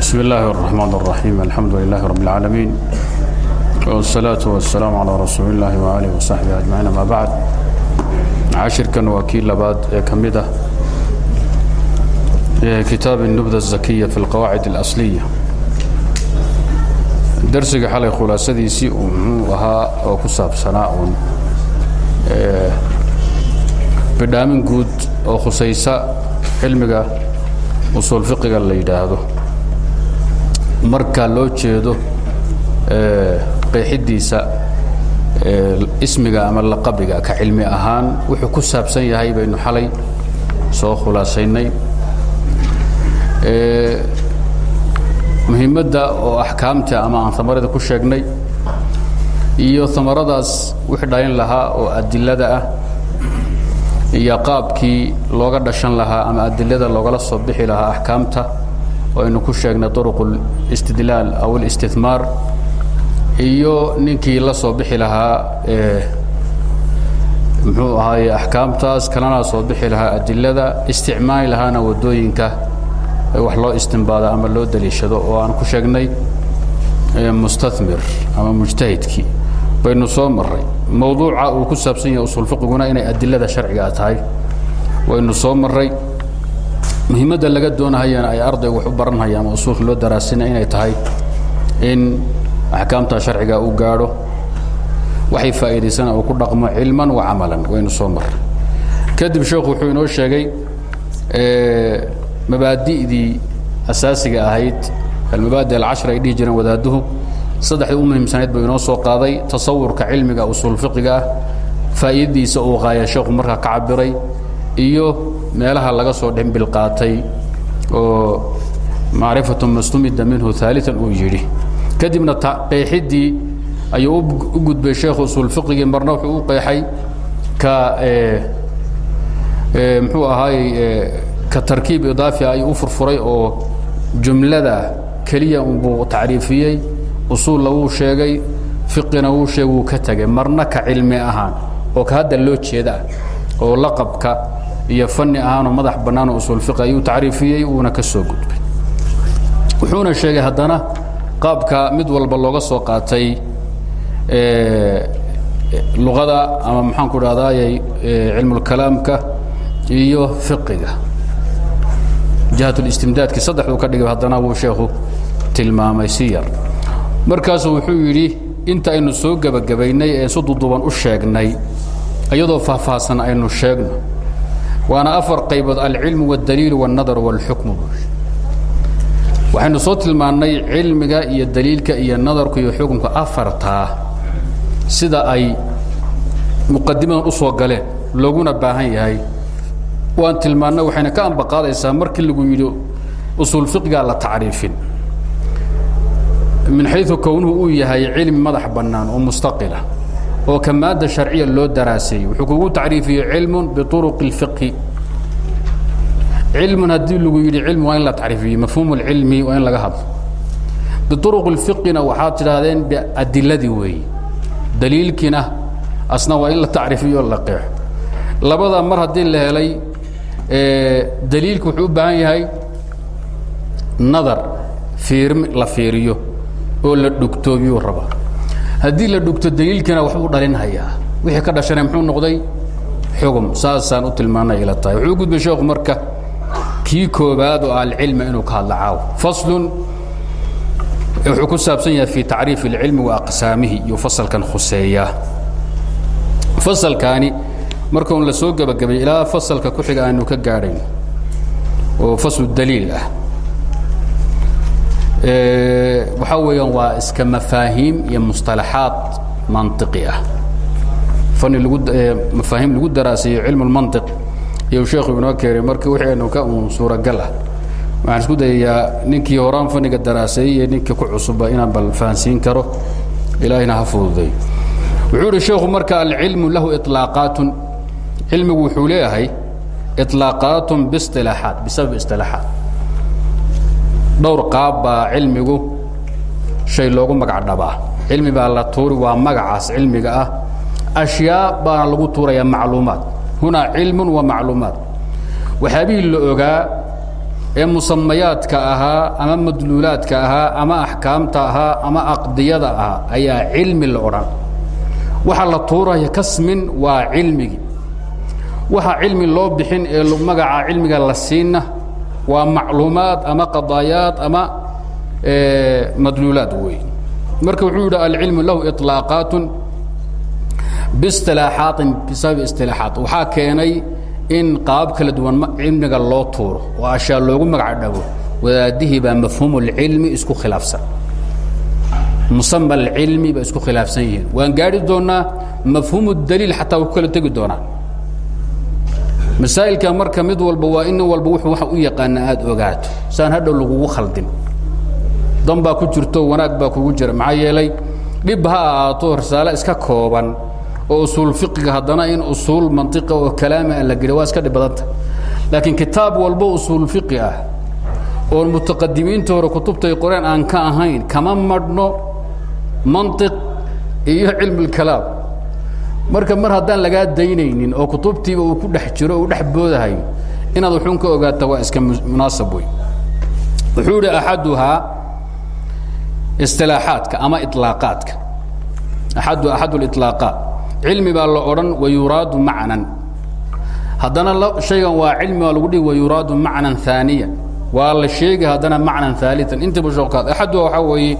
بسم الله الرحمن الرحيم الحمد لله رب العالمين والصلاة والسلام على رسول الله وآله وصحبه أجمعين ما بعد عشركا وكيل لباد كمدة كتاب النبذة الزكية في القواعد الأصلية درسك حالي خلاصديسي وها وكساب سناء بدامن جود oo khusaysa cilmiga usuul fiqiga la yidhaahdo marka loo jeedo qeexidiisa ismiga ama laqabiga ka cilmi ahaan wuxuu ku saabsan yahay baynu xalay soo khulaasaynay. Muhiimadda oo axkaamta ama aan amarada ku sheegnay iyo amaradaas wixii dhalin lahaa oo adilada ah iyo qaabkii looga dhashan lahaa ama adilada loogala soo bixi lahaa axkaamta oo aynu ku sheegnay طuruq اlاstidlaal aw اlاstihmaar iyo ninkii la soo bixi lahaa muxuu ahaaye axkaamtaas kalena soo bixi lahaa adilada isticmaali lahaana wadooyinka wax loo istimbaado ama loo daliishado oo aan ku sheegnay mustamir ama mujtahidkii baynu soo maray mawduuca uu ku saabsan yahay usul fiqiguna inay adilada sharcigaa tahay waynu soo maray muhiimadda laga doonahayana ay ardaygu wax u baranhaya ama usuulka loo daraasina inay tahay in axkaamta sharciga uu gaadho waxay faa'iidaysana uu ku dhaqmo cilman wa camalan waynu soo maray kadib sheekhu wuxuu inoo sheegay mabaadi'dii asaasiga ahayd almabaadi alcashra ay dhihi jireen wadaaduhu saddexdii u muhiimsanayd buu inoo soo qaaday tasawurka cilmiga usuul fiqiga ah faa'iidadiisa uu qaaya sheekhu markaa ka cabiray iyo meelaha laga soo dhimbil qaatay oo macrifatu mastumida minhu aalian uu yidhi. Kadibna qeexiddii ayuu u gudbay sheekhu usuul fiqigii marna wuxuu u qeexay ka muxuu ahaayey ka tarkiib idaafi ayuu u furfuray oo jumlada keliya unbuu tacriifiyey usuulla wuu sheegay fiqina wuu sheegay wuu ka tegay marna ka cilmi ahaan oo ka hadda loo jeeda oo laqabka iyo fani ahaanoo madax bannaanoo usuul fiqi ayuu tacriifiyey uuna ka soo gudbay. Wuxuuna sheegay haddana qaabka mid walba looga soo qaatay luqada ama maxaanku dhahdaayay cilmulkalaamka iyo fiqiga jihatlistimdaadkii saddexduu ka dhigay haddana wuu sheekhu tilmaamay si yar. Markaasuu wuxuu yidhi inta aynu soo gebagabaynay ee si duduban u sheegnay iyadoo faahfaahsan aynu sheegno waana afar qaybood alcilmu wاdaliil wاnadar wاlxukmu waxaynu soo tilmaannay cilmiga iyo daliilka iyo nadarku iyo xukumka afartaa sida ay muqadimadan u soo galeen looguna baahan yahay waan tilmaannay waxayna ka ambaqaadaysaa markii lagu yidhi usuul fiqigaa la tacriifin min xayu kownuhu uu yahay cilmi madax bannaan oo mustaqila oo ka maadda sharciya loo daraaseeyey wuxuu kugu tacriifiyey cilmun biuruqi اlfiqhi cilmun haddii lagu yidhi cilmi waa in la tacriifiyo mafhuum اlcilmi waa in laga hadlo biuruq اlfiqina waxaad tidhaahdeen biadiladii weeye daliilkiina asna waa in la tacriifiyo o la qeexo labada mar haddii la helay daliilku wuxuu u baahan yahay nadar fiirmi la fiiriyo oo la dhugtoomiyuu rabaa haddii la dhugto daliilkiina waxbuu dhalinhayaa wixii ka dhashana muxuu noqday xugum. Saasaan u tilmaanay ila tahay. Wuxuu gudbay sheekhu marka kii koobaad oo alcilmi inuu ka hadla caaw faslun wuxuu ku saabsan yahay fii tacriif اlcilmi wa aqsaamihi iyo fasalkan khuseeya. Fasalkaani marka un la soo gebagabay ilaa fasalka ku xiga aanu ka gaadhayn oo faslu daliil ah waxaa weeyaan waa iska mafaahiim iyo musطalaxaad manطiqi ah fani lagu mafaahiim lagu daraaseeyo cilmu اlmanطiq iyuu sheekhu inoo keenay marka wixii aynu ka un suuragal ah waxaan isku dayayaa ninkii horaan faniga daraaseeyey iyo ninkii ku cusubba inaan bal fahansiin karo ilaahina ha fududay wuxuu ihi sheekhu marka alcilmu lahu iطlaaqaatun cilmigu wuxuu leeyahay iطlaaqaatun biاصطilaaxaat bisabab iصطilaaxaat dhowr qaab baa cilmigu shay loogu magac dhabaa cilmi baa la tuuri waa magacaas cilmiga ah. Ashyaa baana lagu tuurayaa macluumaat hunaa cilmun wa macluumaat waxyaabihii la ogaa ee musamayaadka ahaa ama madluulaadka ahaa ama axkaamta ahaa ama aqdiyada ahaa ayaa cilmi la odhan. Waxa la tuuraya kasmin waa cilmigii waxa cilmi loo bixin ee magaca cilmiga la siinna waa macluumaad ama qadaayaad ama madluulaad wey marka wuxuu yidhi alcilmu lahu iطlaaqaat biاstilaaxaatin bisababi istilaaxaat waxaa keenay in qaab kala duwan cilmiga loo tuuro oo ashyaa loogu magac dhabo wadaadihii baa mafhuum اlcilmi isku khilaafsan musama alcilmi bay isku khilaafsan yihiin waan gaadhi doonaa mafhuum اdaliil xataa wa ku kala tegi doonaa masaa'ilka marka mid walba waa in walba wuxuu waxa u yaqaana aad ogaato. Saan hadhow lagugu khaldin. Dan baa ku jirto wanaag baa kugu jira. Maxaa yeelay dhib ha ahaato risaale iska kooban. Oo usuul fiqiga haddana in usuul mantiqa oo kalaama la geliyo waa iska dhib badanta. Laakiin kitaab walbo usuul fiqi ah. Oon mutaqadimiinta hore kutubtay qoreen aan ka ahayn kama madhno mantiq iyo cilmi اlkalaam marka mar haddaan lagaa daynaynin oo kutubtiiba uu ku dhex jiro uu dhex boodahayo inaad wuxuun ka ogaata waa iska munaasab wey wuxuu idhi axaduhaa istilaaxaadka ama iطlaaqaadka axadu axad اliطlaaqaat cilmi baa la odhan wayuraadu macnan haddana shaygan waa cilmi baa lagu dhihi wayuraadu macnan ثaaniya waa la sheegi haddana macnan ثaaliثan intiiba shookaad axaduha waxaa weeye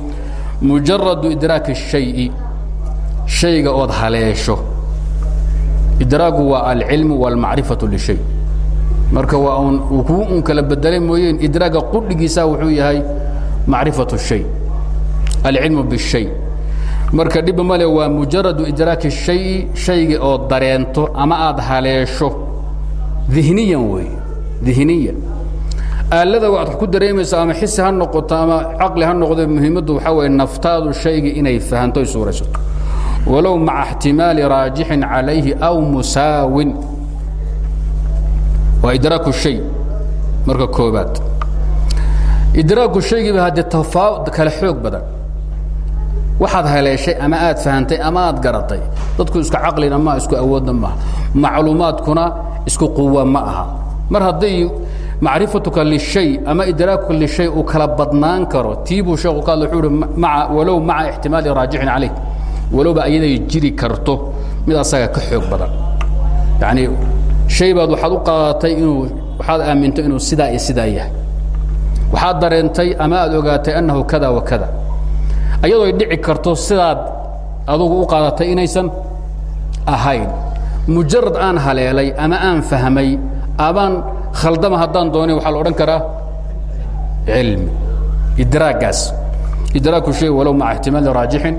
mujaradu idraaki الشhayi shayga ood haleesho idraagu waa alcilmu wاlmacrifaةu lishay marka waa un uu kuu un kala bedelay mooyeen idraaga qudhigiisa wuxuu yahay macrifaة الshay alcilmu bالshay marka dhibba male waa mujaradu idraaki الshayi shayga ood dareento ama aad haleesho dihniyan wey dihniyan aalada waad ku dareemaysa ama xisi ha noqoto ama caqli ha noqdo muhiimaddu waxaa weeye naftaadu shayga inay fahanto ay suuraysato walow maca اxtimaali raajixin calayhi aw musaawin. Waa idraaku shay marka koobaad. Idraaku shaygiiba haddee tafaawud kale xoog waxaad haleeshay ama aad fahantay ama aad garatay dadku isku caqlina ma isku awoodna maaha macluumaadkuna isku quwa ma aha. Mar hadday macrifatuka lishay ama idraakuka lishay uu kala badnaan karo tii buu sheeku ka hadla wuxuu uhi maa walow maca ixtimaali walowba ayaday jiri karto mid asaga ka xoog badan. Yacni shay baad waxaad u qaadatay inuu waxaad aaminto inuu sidaa iyo sidaa yahay. Waxaad dareentay ama aad ogaatay annahu kada wa kada. Ayadooy dhici karto sidaad adugu u qaadatay inaysan ahayn. Mujarad aan haleelay ama aan fahmay abaan khaldama haddaan doonay waxaa la odhan karaa cilmi idraagaas idraaku shay walow maca ixtimaali raajixin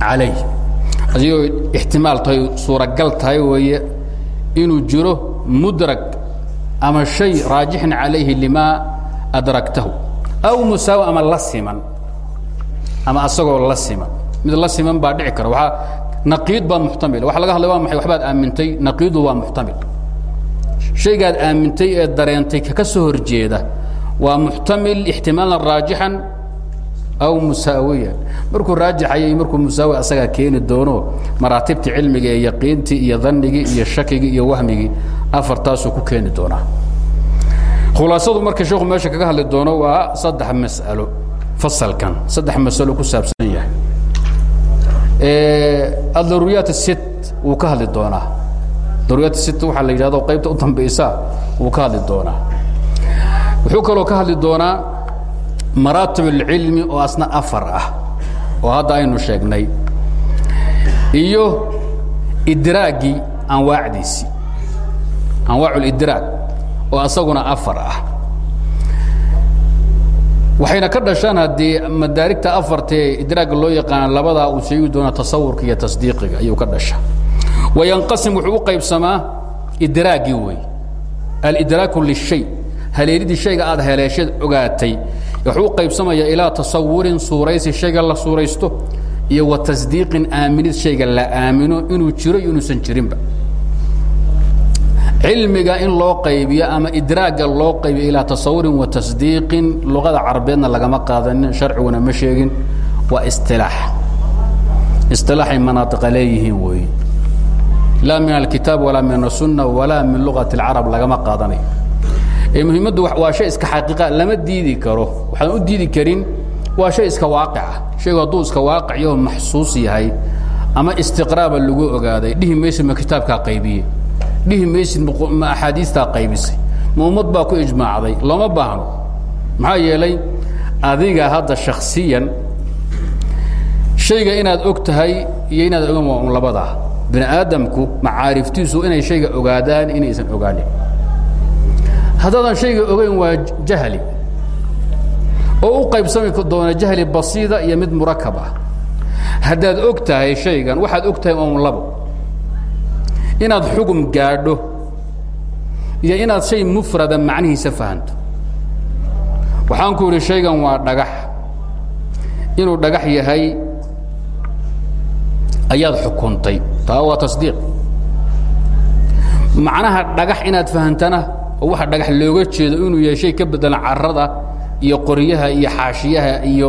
calayh adigoo ixtimaal tahay suuragal tahay weeye inuu jiro mudrag ama shay raajixin calayhi limaa adragtahu aw musaawi ama la siman ama asagoo la siman mid la siman baa dhici kara waaa naqiid baa muxtamil waxa laga hadlay waa maxay waxbaad aamintay naqiidu waa muxtamil shaygaad aamintay ee dareentay kaka soo horjeeda waa muxtamil ixtimaalan raajixan aw musaawiyan markuu raajixayay markuu musaawi asagaa keeni doono maraatibta cilmiga ee yaqiintii iyo dannigii iyo shakigii iyo wahmigii afartaasuu ku keeni doonaa. Khulaasadu marka sheekhu meesha kaga hadli doono waa saddex mas'alo fasalkan saddex masalo ku saabsan yahay. Adaruuriyaat sit wuu ka hadli doonaa. Daruuriyaat sit waxaa la yidhahdo qaybta u dambaysa wuu ka hadli doonaa. Wuxuu kaloo ka hadli doonaa maraatib اlcilmi oo asna afar ah oo hadda aynu sheegnay iyo idraagii anwaacdiisii anwaac اlidraag oo asaguna afar ah. Waxayna ka dhashaan haddii madaarigta afartee idraagga loo yaqaana labadaa uu sheegi doona tasawurka iyo tasdiiqiga ayuu ka dhasha wayanqasim wuxuu u qaybsamaa idraagii wey alidraaku lishay haleelidii shayga aad haleesheed ogaatay wuxuu u qaybsamayaa ilaa tasawurin suuraysi shayga la suuraysto iyo wa tasdiiqin aaminid shayga la aamino inuu jiro iyo inuusan jirinba. Cilmiga in loo qaybiyo ama idraagga loo qaybiyo ilaa tasawurin wa tasdiiqin luqada carabeedna lagama qaadanin sharciguna ma sheegin waa isilaax isilaaxay manaaiqa leeyihiin weeye. Laa min alkitaab walaa min asunna walaa min lugat اlcarab lagama qaadanayo ee muhiimaddu waa shay iska xaqiiqa lama diidi karo. Waxaan u diidi karin waa shay iska waaqic ah. Shaygu hadduu iska waaqicyo maxsuus yahay ama istiqraaba lagu ogaaday dhihi maysid ma kitaabkaa qaybiye? Dhihi maysid ma axaadiistaa qaybisay ma ummad baa ku ijmaacday. Looma baahno. Maxaa yeelay adiga hadda shaksiyan shayga inaad og tahay iyo inaad ogan waa un labadaa bini aadamku macaariftiisu inay shayga ogaadaan inaysan ogaanin haddaadan shayga ogayn waa jahli. Oo u qaybsami doona jahli basiida iyo mid murakab ah. Haddaad shaygan waxaad og tahay labo. Inaad xugum gaadho iyo inaad shay mufrada macnihiisa fahanto. Waxaan ku idhi shaygan waa dhagax. Inuu dhagax yahay ayaad xukuntay. Taa waa tasdiiq. Macnaha dhagax inaad fahantana oo waxa dhagax looga jeedo inuu yahay shay ka bedelan carrada iyo qoryaha iyo xaashiyaha iyo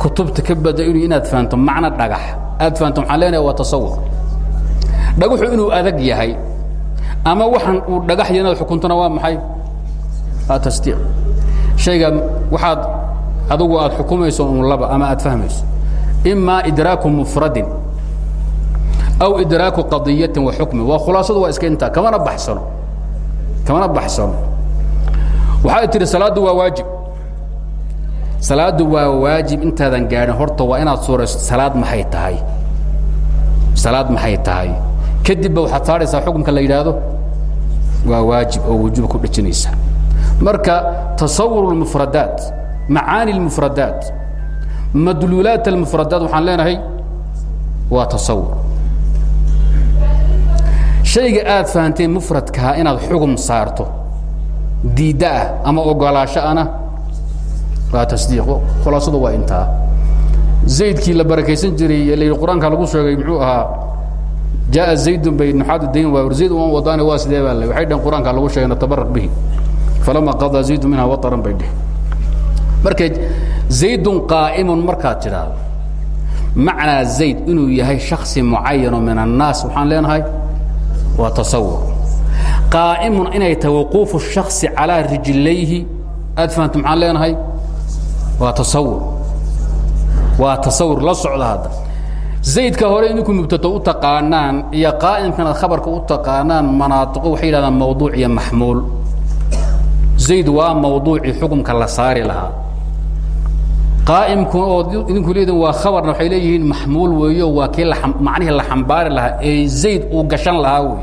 kutubta ka bedel inu inaad fahanto macno dhagax. Aad fahanto waxaan leenahay? Waa tasawur dhagaxu inuu adag yahay ama waxaan uu dhagax yahay inaad xukuntona waa maxay? Waa tasdiiq. Shayga waxaad adugu aad xukumayso un laba ama aad fahmayso. Ima idraaku mufradin aw idraaku qadiyatin wa xukmin. Waa khulaasadu waa iska intaa kamana baxsano kamana baxsano waxaad tihi salaaddu waa waajib salaaddu waa waajib intaadan gaadhin horta waa inaad suurayso salaad maxay tahay salaad maxay tahay kadibba waxaad saaraysaa xukunka la yidhaahdo waa waajib oo wujuub ku dhejinaysa marka tasawur اlmufradaat macaani اlmufradaat madluulaat اlmufradaat waxaan leenahay waa tasawur shayga aad fahanteen mufradkaha inaad xugum saarto. Diidda ah ama ogolaasho ana. Waa tasdiiqo khulaasadu waa intaa. Zaydkii la barakaysan jiray ee la qur'aanka lagu sheegay muxuu ahaa jaa zaydun bay nuxaadu dayn waa zayd uma wadaane waa sidee baa le waxay dhaheen qur'aanka lagu sheegay natabarak bihi. Falama qadaa zaydu minha wataran bay dheh marka zaydun qaa'imun markaad tidhaahdo. Macnaa zayd inuu yahay shaksi mucayanoo min annaas waxaan leenahay waa tasawur qaa'imun inay tahay wuquufu shaksi calaa rijlayhi. Aad maxaan leenahay? Waa tasawur waa tasawur la socda hadda. Zaydka hore idinku mubtato u taqaanaan iyo qaa'imkan aad khabarka u taqaanaan manaatiqo waxay yidhahdaan mawduuc iyo maxmuul. Zayd waa mawduucii xukumka la saari lahaa qaa'imku oo idinku leediin waa khabarna waxay leeyihiin maxmuul weeyo waa kii macnihii la xambaari lahaa ee zayd uu gashan lahaa wey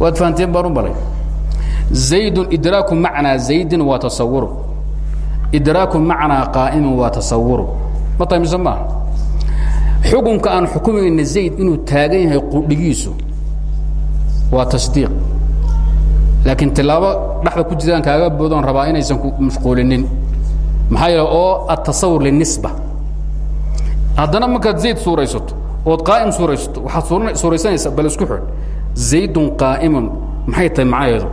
waad fahanteen baan u balay zaydun idraaku macnaa zaydin waa tasawuru idraaku macnaa qaa'imin waa tasawuru ma tahay mise maaha xukunka aan xukumayna zayd inuu taagan yahay qudhigiisu waa tasdiiq. Laakiin tilaabo dhexda ku jiraan kaaga boodoon rabaa inaysan ku mashquulinin maxaa oo atasawur linisba haddana markaad zayd suuraysato ood qaa'im suuraysato waxaad suuraysanaysaa bal isku xidh zaydun qaa'imun maxay tahay macnaheedu?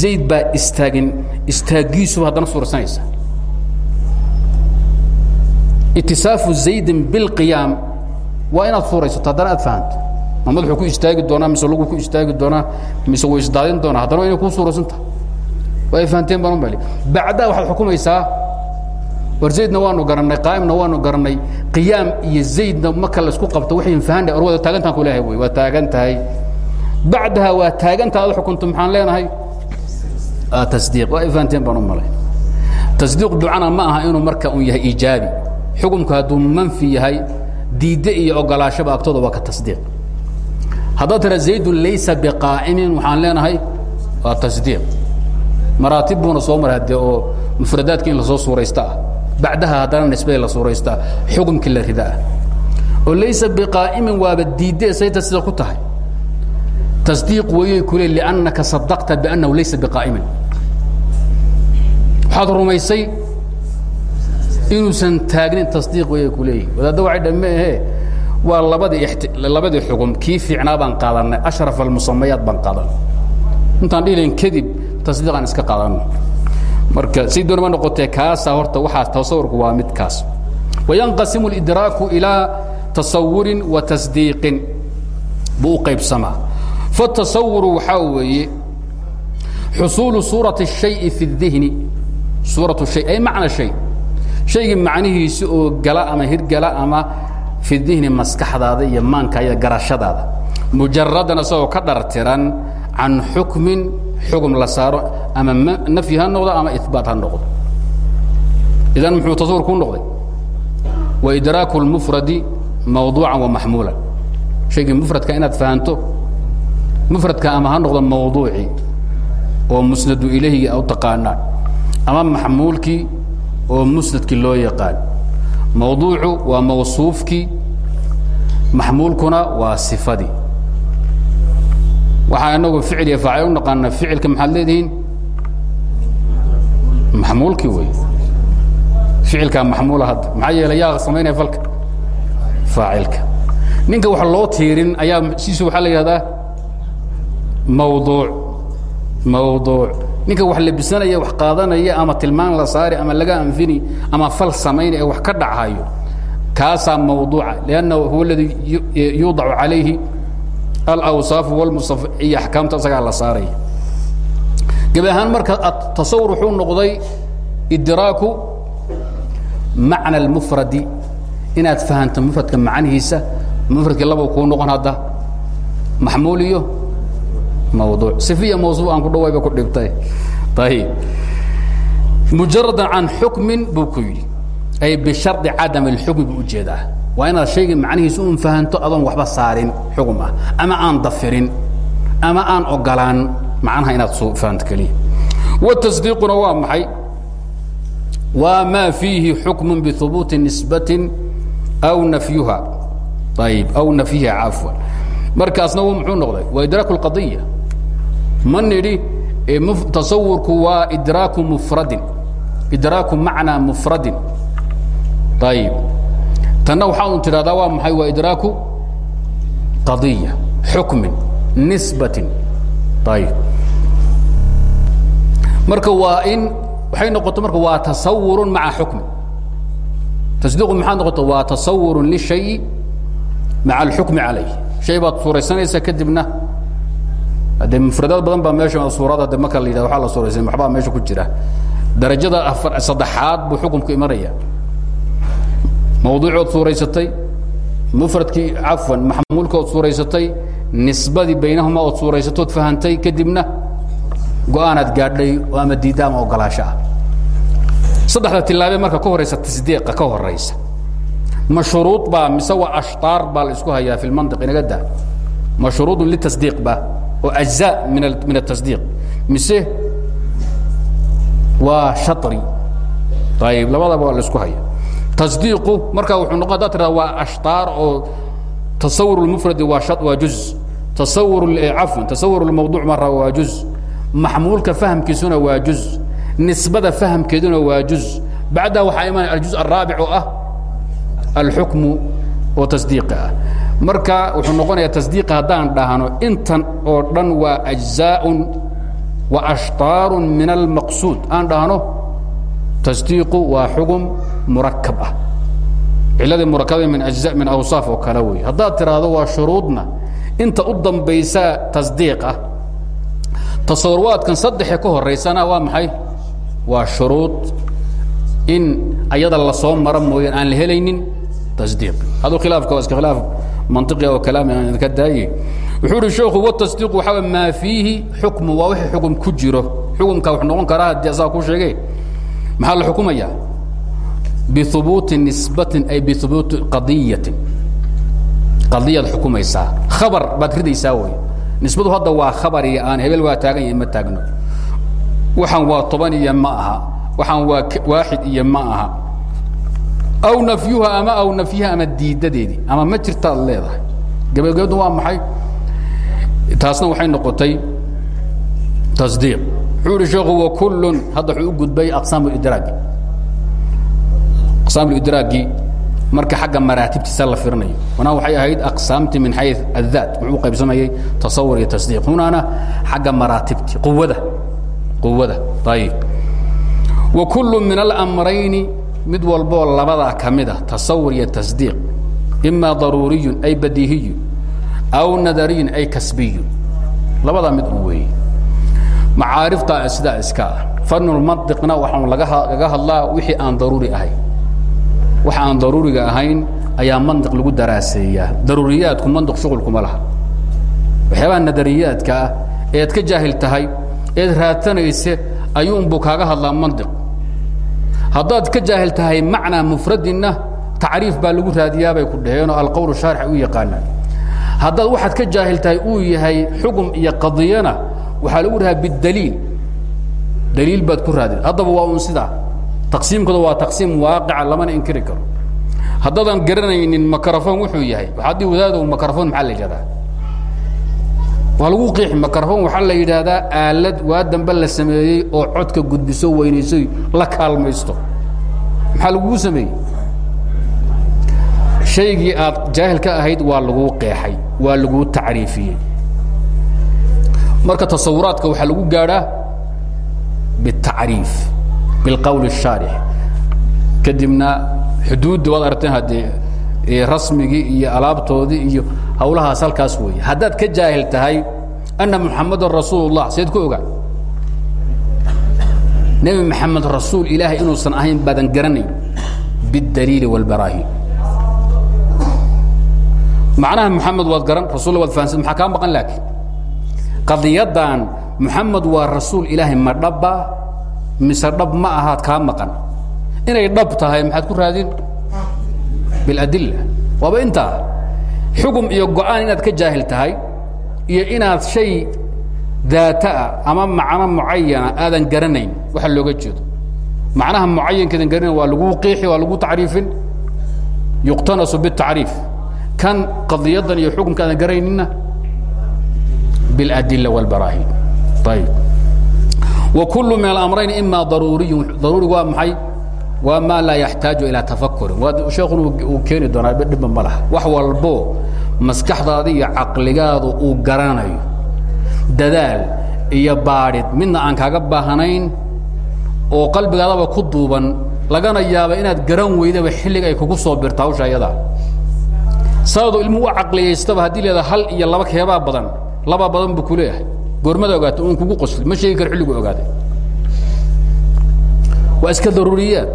Zayd baa istaagin istaaggiisuba haddana suuraysanaysaa itisaafu zaydin bilqiyaam waa inaad suuraysato haddana aad fahanto. Ma madaxuu ku istaagi doonaa mise lagu ku istaagi doonaa mise way isdaadin doonaa haddana waa inay kuu suuraysantaha waa ay fahanteen baan u mali bacdaa waxaad xukumaysaa war zaydna waanu garannay qaa'imna waanu garannay qiyaam iyo zaydna marka la isku qabto waxayn fahanay or wada taagantaan ku leehay wey waa taagan tahay. Bacdaha waa taagantaa ad xukunto maxaan leenahay? Tasdiiq. Waa ay fahanteen baan u malay. Tasdiiq ducana ma aha inuu marka un yahay iijaabi xukumku hadduu manfi yahay diidde iyo ogolaashaba agtooda waa ka tasdiiq. Haddaad tira zaydun laysa biqaa'imin waxaan leenahay waa tasdiiq. Maraatib buuna soo maray haddee oo mufradaadka in la soo suuraysta ah bacdaha haddana nisbadii la suuraysta ah xukumkii la rida ah oo laysa biqaa'imin waaba diiddee say tasdiiq ku tahay. Tasdiiq weeyey kule liannaka sadaqta biannahu taagnin tasdiiq weeyay ku leeyihi wadaadda waxay meehe waa labadii labadii xugum fiicnaa baan qaadanay ashraf almusamayaat baan qaadanay. Intaan dhihilayn kadib tasdiiqaan iska qaadanno marka si doonama noqotee kaasa horta waxaa tasawurku waa midkaas wayanqasimu اlidraaku ilaa tasawurin wa tasdiiqin buu u qaybsamaa fatasawuru waxaa weeye xusuulu suurati الشhayi fi الdihni suuraة الshay ay macna shay shaygii macnihiisi oo gala ama hirgala ama fi dihni maskaxdaada iyo maanka iyo garashadaada mujaradan isagoo ka dhartiran can xukmin xugum la saaro ama nafyi ha noqdo ama ibaat ha noqdo idan muxuu tasawur kuu noqday waidraaku اlmufradi mawduuca wamaxmuulan shaygii mufradka inaad fahanto mufradka ama ha noqdo mawduucii oo musnadu ilayhi u taqaanaan ama maxmuulkii oo musnadkii loo yaqaan mawduucu waa mawsuufkii maxmuulkuna waa sifadii waxaa inagu ficil iyo faacil u naqaana ficilka maxaad leedihiin? Maxmuulkii wey ficilkaa maxmuula hadda. Maxaa yeelay yaa samaynaya falka? Faacilka. Ninka wax loo tiirin ayaa siisu waxaa la yidhahdaa mawduuc mawduuc. Ninka wax labisanaya wax qaadanaya ama tilmaan la saari ama laga anfini ama fal samayn ee wax ka dhachayo kaasaa mawduuca. Lannahu huwa اladii yuudacu calayhi alawsaaf wlmusa iyo axkaamta isagaa la saaray. Gebi marka atasawur wuxuu noqday idiraaku macna اlmufradi inaad fahanto mufradka macnihiisa mufradkii laba kuu noqon hadda. Maxmuul iyo mawduuc. Sifiya mawsuuc aan ku dhawayba ku dhibtay. Ayib mujarada can xukmin buu ku yidhi. Ay bishardi cadam اlxukmi buu u jeedaa waa inaad shayga macnihiisa un fahanto adoon waxba saarin xugum ah ama aan dafirin ama aan ogolaan macnaha inaad soo fahanto keliya. Watasdiiquna waa maxay? Waa maa fiihi xukm bihubuuti nisbatin aw nafyuha. Ayib aw nafyiha cafwan. Markaasna muxuu noqday? Waa idraaku اlqadiya ma nidhi tasawurku waa idraaku mufradin. Idraaku macnaa mufradin. Ayib tanna waxaa un tidhahdaa waa maxay? Waa idraaku qadiya xukmin nisbatin. Ayib marka waa in waxay noqoto marka waa tasawur maca xukmi tasdiiqu maxaa noqota waa tasawur lishayi maca alxukmi calayh shay baad suuraysanaysa kadibna de mufradaad badan baa meesha suurada de marka la yidhah la suuraysan waxbaa meesha ku jira. Darajada afar saddexaad buu xukumku imanaya mawduucood suuraysatay mufradkii cafwan maxmuulkood suuraysatay nisbadii baynahuma ood suuraysatood fahantay kadibna go'aanaad gaadhay oo ama diidda ama ogolaasho ah. Saddexda tilaabee marka ka horaysa tasdiiqa ka horaysa ma shuruud baa mise waa ashtaar baa la isku hayaa fi lmantiq inaga daa. Ma shuruudun litasdiiq ba oo ajzaa min min atasdiiq mise waa shari ayib labadaba waa la isku haya tasdiiqu markaa wuxuu noqon tirada waa ashtaar oo tasawur lmufradi waa waa juz. Tasawur cafwan tasawur lmawduuc mara waa juz. Maxmuulka fahamkiisuna waa juz. Nisbada fahamkeeduna waa juz. Bacdaha waxaa imanaya aljuz araabic oo ah alxukmu oo tasdiiqi ah. Marka wuxuu noqonayaa tasdiiqa haddaan dhahno intan oo dhan waa ajzaaءun wa ashtaaru min almaqsuud aan dhahno tasdiiqu waa xugum murakab ah. Ciladii murakabada min ajza min awsaaf oo kale wey haddaad tiraahdo waa shuruudna inta u dambaysaa tasdiiq ah. Tasawurwaadkan saddexe ka horaysana waa maxay? Waa shuruud in ayada la soo mara mooyaan aan la helaynin tasdiiq. Aduu khilaafka waa iska khilaaf mantiqi oo kalaami aan idinka daaye. Wuxuu ihi sheekhu watasdiiqu waxaa maa fiihi xukmu waa wixii xukum ku jiro. Xukumka wuxuu noqon karaa haddii asaga ku sheegay maxaa la xukumayaa bihubuuti nisbatin ay bihubuuti qadiyatin. Qadiyaad xukumaysaa. Khabar baad ridaysaa wey nisbadu hadda waa khabar iyo aan hebel waa taagan iyo ma taagno. Waxaan waa toban iyo ma aha. Waxaan waa waaxid iyo ma aha. Aw nafyuha ama aw nafyaha ama diidadeedii ama ma jirtaad leedahay. Gabagabadu waa maxay? Taasna waxay noqotay tasdiiq wuxuu ihi wa kullun. Hadda u gudbay aqsaamulidraagi aqsaamulidraagi marka xagga maraatibtiisa la firinayo. Hunaa waxay ahayd aqsaamti min xay addaat wuxuu qaybsamayey tasawur iyo tasdiiq. Hunaana xagga maraatibti quwada quwada ayib wa kullu min alamrayni mid walboo labadaa ka ah, tasawur iyo tasdiiq. Ima daruuriyun ay badiihiyun aw nadariyun ay kasbiyun. Labadaa mid un weeye macaarifta sidaa iska ah. Fanulmantiqna waxaan lagaga hadlaa wixii aan daruuri ahayn. Wax aan daruuriga ahayn ayaa mantiq lagu daraaseeyaa. Daruuriyaadku mantiq shuqulkuma laha. Waxyaabaha nadariyaadka ah eed ka jaahil tahay eed raadsanayse ayuunbuu kaaga hadlaa mantiq. Haddaad ka jaahil tahay macnaa mufradinna tacriif baa lagu raadiyaa bay ku dhaheenoo alqowl shaarix u yaqaanaan. Haddaad waxaad ka jaahil tahay uu yahay xugum iyo qadiyana waxaa lagu dhahaa bidaliil daliil baad ku raadin. Haddaba waa un sidaa taqsiimkooda waa taqsiim waaqica lamana inkiri karo. Haddaadan garanaynin makarafon wuxuu yahay. Haddii wadaado makarafon maxaa la yidhahdaa? Waa lagu qiixi makarafon waxaa la yidhaahdaa aalad waa dambe la sameeyey oo codka gudbiso weynayso la kaalmaysto. Maxaa lagugu sameeyey? Shaygii aad jaahil ka ahayd waa laguu qeexay waa laguu tacriifiyey marka tasawuraadka waxaa lagu gaadhaa bitacriif bilqowl الshaarix kadibna xuduudda waad aragteen haddee rasmigii iyo alaabtoodii iyo hawlahaas halkaas weeye haddaad ka jaahil tahay anna muxamadan rasuul الlah seed ku ogaa nebi maxamed rasuul ilaahay inuusan ahayn baadan garanayn bاdaliili wاlbaraahin macnaha muxamed waad garan rasul waad fahansan maxaa kaa maqan laakiin Qadiyadan muxamed waa rasuul ilaahay ma dhabba mise dhab ma ahaad kaa maqan? Inay dhab tahay maxaad ku raadin? Biladilla waaba intaa xugum iyo go'aan inaad ka jaahil tahay iyo inaad shay daataah ama macno mucayana aadan garanayn waxa looga jeedo. Macnaha mucayankeedan garanayn waa laguu qiixi waa lagu tacriifin. Yuqtanasu bitacriif kan qadiyadan iyo xukumka aadan garanayninna ayb wa kulu min alamrayn ima daruuriyu daruurigu waa maxay waa maa laa yaxtaaju ilaa tafakurin waa sheekuna uu keeni doonaa dhibba ma laha wax walbo maskaxdaada iyo caqligaadu uu garanayo dadaal iyo baadhid midna aan kaaga baahnayn oo qalbigaadaba ku duuban lagana yaaba inaad garan weydaba xilliga ay kugu soo birta hawsha ayadaa saadu ilmuhu u caqliyaystaba hal iyo laba keebaa badan laba badan buu ku leeyahay. Goormada ogaata un kugu qosli ma sheegi karo xilligu ogaaday waa iska daruuriyaad.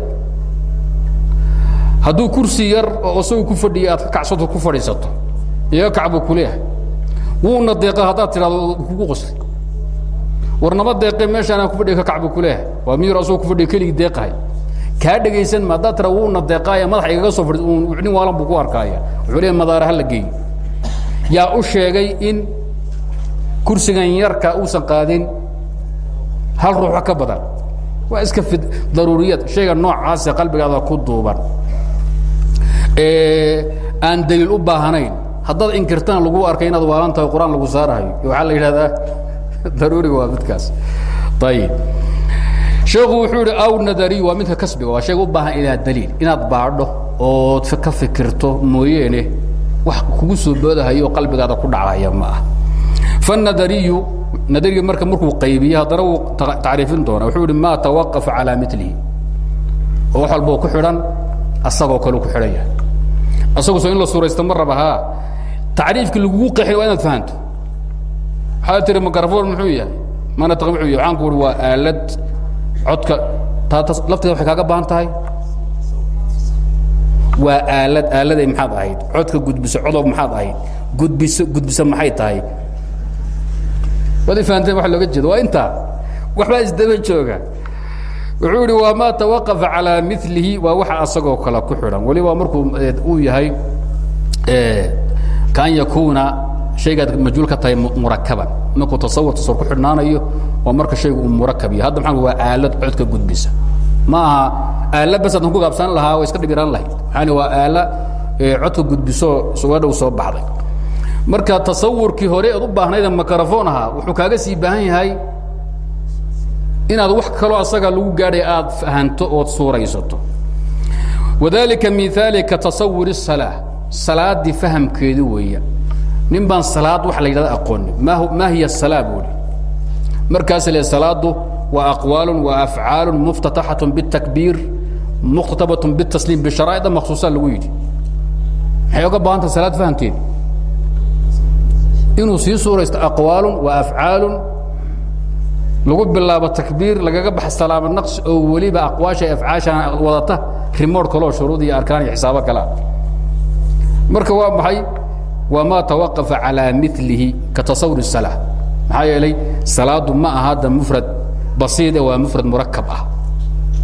Hadduu kursi yar oo isagu ku fadhiya aad ka kacsato ku fadhiisato iga kac buu ku leeyahay. Wuuna deeqa haddaad tidhahdo kugu qosli war nama deeqe meeshaanaan ku fadhiya ka kac buu ku leeyahay. Waa miyar asagoo ku fadhiya keligii deeqahay? Kaa dhegaysan ma haddaad tira wuuna deeqaaya madaxa igaga soo fadhi nin waalan buu ku arkaaya. Wuxuu leeyahay madaara ha la geeyo yaa u sheegay in kursigan yarka uusan qaadin hal ruuxo ka badan. Waa iska fid daruuriyad. Shayga noocaase qalbigaada ku duuban. Aan daliil u baahanayn haddaad inkirtaan lagu arkay inaad waalan tahay qur'aan lagu saarahayo. Waxaa la yidhahdaa daruuriga waa midkaas. Ayib sheekhu wuxuu yidhi aw nadariy waa midka kasbiga. Waa shayga u baahan ilaa daliil inaad baadho ood ka fikirto mooyeene wax kugu soo boodahayo oo qalbigaada ku dhacaya ma ah fanadariyu nadariga marka markuu qaybiye haddana wuu tacriifin doona wuxuu yihi maa tawaqafa calaa milihi oo wax walboo ku xidhan asagoo kale ku xidhan yahay asaguso in la suuraysto ma raba haa tacriifkii lagugu qeexin waa inaad fahanto waxaad tiri makarafon muxuu yahay mana taqi muxuu yahay waxaan ku uhi waa aalad codka taa lafteeda waxay kaaga baahan tahay waa aalad aaladay maxaad ahayd codka gudbiso codob maxaad ahayd gudbiso gudbiso maxay tahay waad ifahanteen waa looga jeedo. Waa intaa waxbaa isdaba jooga. Wuxuu yihi waa maa tawaqafa calaa milihi waa waxa asagoo kale ku xidhan. Waliba markuu uu yahay kaan yakuuna shaygaad majhuul ka tahay murakaban. Markuu tasawur tasawur ku xidhnaanayo waa marka shaygu uu murakab yahay. Hadda maxaa waa aalad codka gudbisa. Ma aha aala bas adan ku gaabsan lahaa waa iska dhib yaraan lahayd. Maxaa waa aala codka gudbiso suga dhow soo baxday marka tasawurkii hore eed u baahnayd makarafon ahaa wuxuu kaaga sii baahan yahay inaad wax kaloo asaga lagu gaadhay aad fahanto ood suuraysato wadalika miaali ka tasawur الsalaa salaadii fahamkeedi weeya nin baan salaad waxa la yidhahda aqooni ma hiya الsalaa buuli markaas le salaadu waa aqwaal wa afcaal muftataxaة bالtakbiir mukhtatabaة bالtasliim bisharaa'ida maksuusa lagu yidhi maxay oga baahanta salaad fahamkeedi inuu sii suuraysto aqwaal wa afcaal lagu bilaabo takbiir lagaga bax salaamo naqsi oo weliba aqwaasha afcaashan wadata rimood kaloo shuruud iyo arkaan iyo xisaabo kalea marka waa maxay? Waa maa tawaqafa calaa milihi ka tasawur الsalaa maxaa yeelay salaadu ma aha hadda mufrad basiid waa mufrad murakab ah.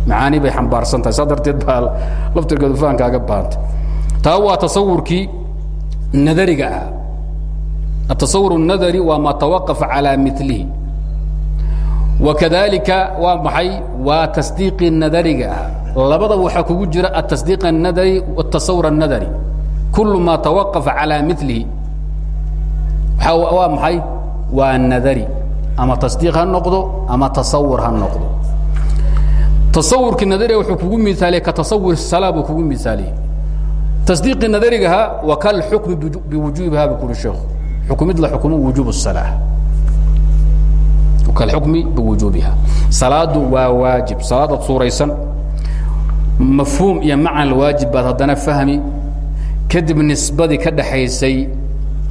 Macaani bay xambaarsan tahay saa darteed baa laftirkeedu fahankaaga baahantay taa waa tasawurkii nadariga ah atasawur الnadari waa maa tawaqafa calaa milihi wakadalika waa maxay waa tasdiiqii nadariga ah labadaba waxaa kugu jira atasdiiq الnadari wالtasawur الnadari kul maa tawaqafa calaa milihi waa maxay waa nadari ama tasdiiq ha noqdo ama tasawur ha noqdo tasawurkii nadariga wuxuu kugu miaaliyey ka tasawur salaa buu kugu miaaliyey tasdiiqii nadarigaha wa kalxukmi biwujuubiha bu kuri sheekhu ukumid la ukumo wujuub sala kalxukmi biwujuubiha salaadu waa waajib. Salaadaad suuraysan mafhuum iyo macan waajib baad haddana fahmi. Kadib nisbadii ka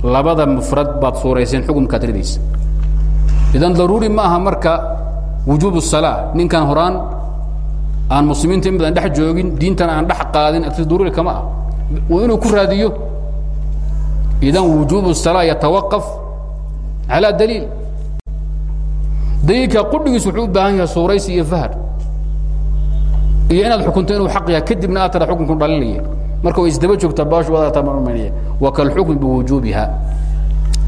labada mufrad baad suurayseen xukumkaad ridaysa idan daruuri ma aha marka wujuub salaa ninkan horaan aan muslimiinta in badan joogin diintana aan dhex qaadin ati daruuri kama ah waa inuu ku raadiyo idan wujuub الsalaa yatawaqaf calى daliil daliilka qudhigiis wuxuu u baahan yahay suuraysi iyo fahar iyo inaad xukunto inuu xaq yahay kadibna aad tara xukunku dhalinaya marka way isdaba joogtaa baashu wadaata marmanaya wa kalxukmi biwujuubiha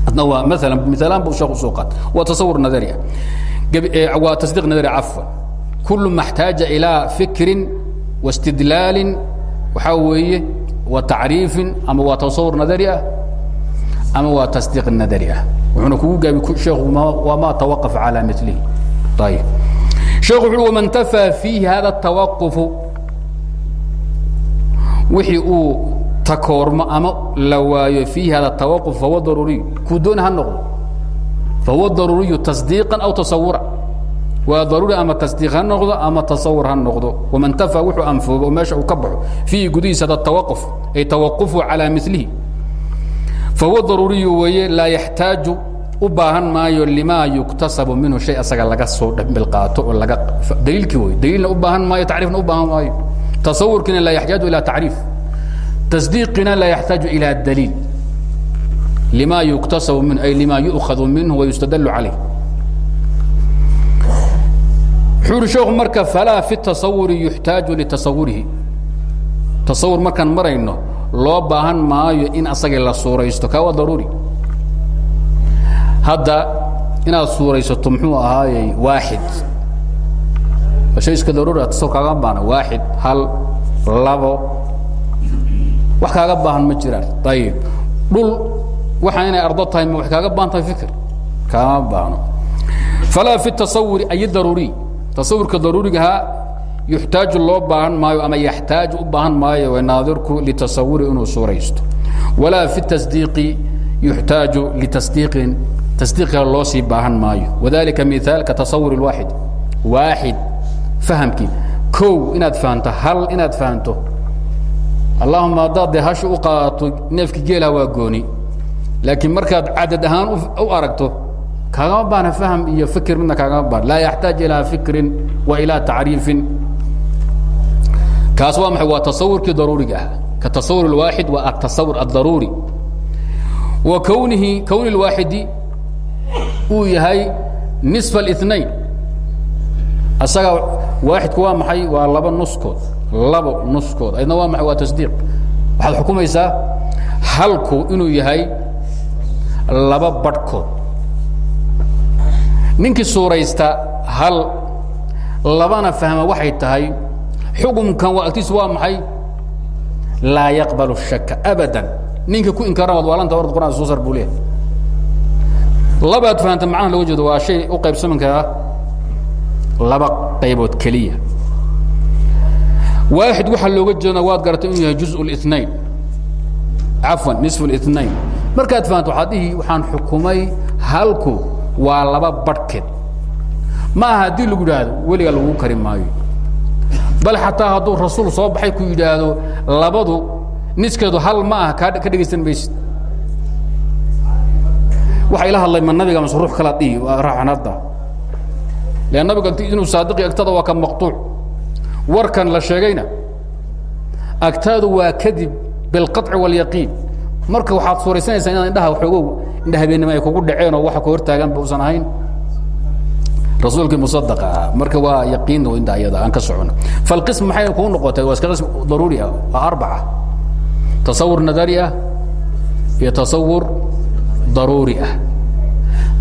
adna waa maalan misaalaan buu sheekhu soo qaat waa tasawur nadari ah waa tasdiiq nadari cafwan kul ma اxtaaja ilىa fikrin واstidlaalin waxaa weeye wa tacriifin ama waa tasawur nadari ah ama waa tasdiiq nadari ah. Wuxuuna kugu gaabi waama tawaqaf calaa milihi ayb sheekhu wuxu man tafaa fiihi hada tawaqufu wixii uu takoormo ama la waayo fiihi hada tawaquf fahuwa daruuriy kuu doona ha noqdo. Fahuwa daruuriyu tasdiiqan aw tasawura waa daruuri ama tasdiiq ha noqdo ama tasawur ha noqdo. Waman tafaa wuxuu anfoobo meesha uu ka baxo. Fiihi gudihiisa hada ay tawaqufu calaa milihi fahuwa daruuriyu weeye laa yaxtaaju u baahan maayo limaa yuktasabu minhu shay asaga laga soo dhimbilqaato oo laga daliilkii wey daliilna u baahan maayo tacriifna u baahan maayo tasawurkiina laa yaxtaaju ila tacriif tasdiiqina laa yaxtaaju ila daliil lima yuktasabu minhu ay lima yu'khadu minhu wayustadallu calayh wuxuu uhi sheekhu marka falaa fi tasawuri yuxtaaju litasawurihi tasawur markaan marayno loo baahan maayo in asagii la suuraysto. Kaa waa daruuri. Hadda inaad suuraysato muxuu ahaayey waaxid. Shay iska daruuri tasawur kaaga baahna waaxid hal labo. Wax kaaga baahan ma jiraan. Ayib dhul waxaa inay ardo tahay ma wax kaaga baahan tahay fikir? Kaama baahno. Falaa fi tasawuri ay daruuriy tasawurka daruurigahaa yuxtaaju loo baahan maayo ama yaxtaaju u baahan maayo naadirku litasawuri inuu suuraysto. Walaa fi tasdiiqi yuxtaaju litasdiiqin tasdiiq kale loo sii baahan maayo. Wadalika miaal ka tasawur waaxid waaxid fahamkii. Kow inaad fahanto hal inaad fahanto. Allahuma haddaad dee hashi u qaadato neefki geelaha waa gooni. Laakiin markaad cadad ahaan u aragto kaagama baahna fahm iyo fikir midna kaagama baahna. Laa yaxtaaj ilaa fikrin wa ilaa tacriifin kaas waa maxay waa tasawurkii daruuriga ah ka tasawur اlwaaxid waa atasawur addaruuri wa kownihi kowni اlwaaxidi uu yahay nisfa الاثnain asaga waaxidku waa maxay waa laba nuskood labo nuskood aydna waa maxay waa tasdiiq waxaad xukumaysaa halku inuu yahay laba badhkood ninkii suuraysta hal labana fahma waxay tahay xukumkan waa agtiisu waa maxay laa yaqbalu shaka abadan ninka ku inkaara waad waalanta orda quraan soo sar buu leeyahay labaad fahamta macnaha looga jeedo waa shay u qaybsamanka ah laba qaybood keliya waaxid waxaa looga jeedana waad garatay inuu yahay juz الاثnain cafwan nisfu الاثnain markaad fahanto waxaad dhihi waxaan xukumay halku waa laba badhkeed ma aha haddii lagu yidhaahdo weligaa lagu kari maayo bal xataa hadduu rasuul soo baxay ku yidhaahdo labadu niskeedu hal ma kaa ka dhegaysan maysid. Waxa ila hadlay ma nabiga mase ruux kala dhihi hadda lan nabiga inuu saadiqi agtada waa ka maqtuuc. Warkan la sheegayna agtaadu waa kadib bilqaطci wاlyaqiin marka waxaad suuraysanaysaa inaad indhaha waxoogow indha habeenimo ay kugu dhaceen oo waxa ku hortaagan ba usan ahayn rasuulkii musadaqa ahaa marka waa yaqiin inta ayada aan ka socono falqism maxay kuu noqotay? Waa iska daruuri ah waa arbaca. Tasawur nadari ah iyo tasawur daruuri ah.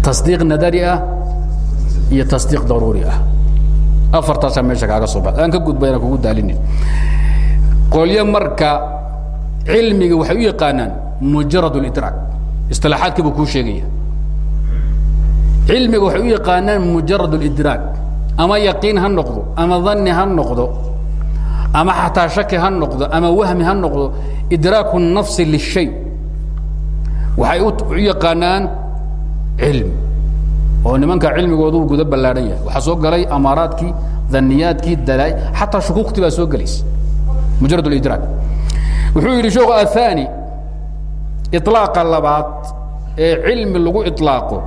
Tasdiiq nadari ah iyo tasdiiq daruuri ah. Afartaasaa meesha kaaga soo baxda aan ka gudbayna kugu daalinin. Qolyo marka cilmiga waxay u yaqaanaan mujarad اlidraak isilaaxaadkii buu kuu sheegaya cilmiga waxay u yaqaanaan mujarad اlidraag ama yaqiin ha noqdo ama danni ha noqdo ama xataa shaki ha noqdo ama wahmi ha noqdo idraaku nafsi lishay. Waxay u yaqaanaan cilmi oo nimanka cilmigoodu guda ballaadhan yahay. Waxaa soo galay amaaraadkii daniyaadkii dalaa xataa shukuuktii baa soo gelaysa. Mujarad lidraag wuxuu yidhi sheekhu ahaani ilaaqa labaad ee cilmi lagu ilaaqo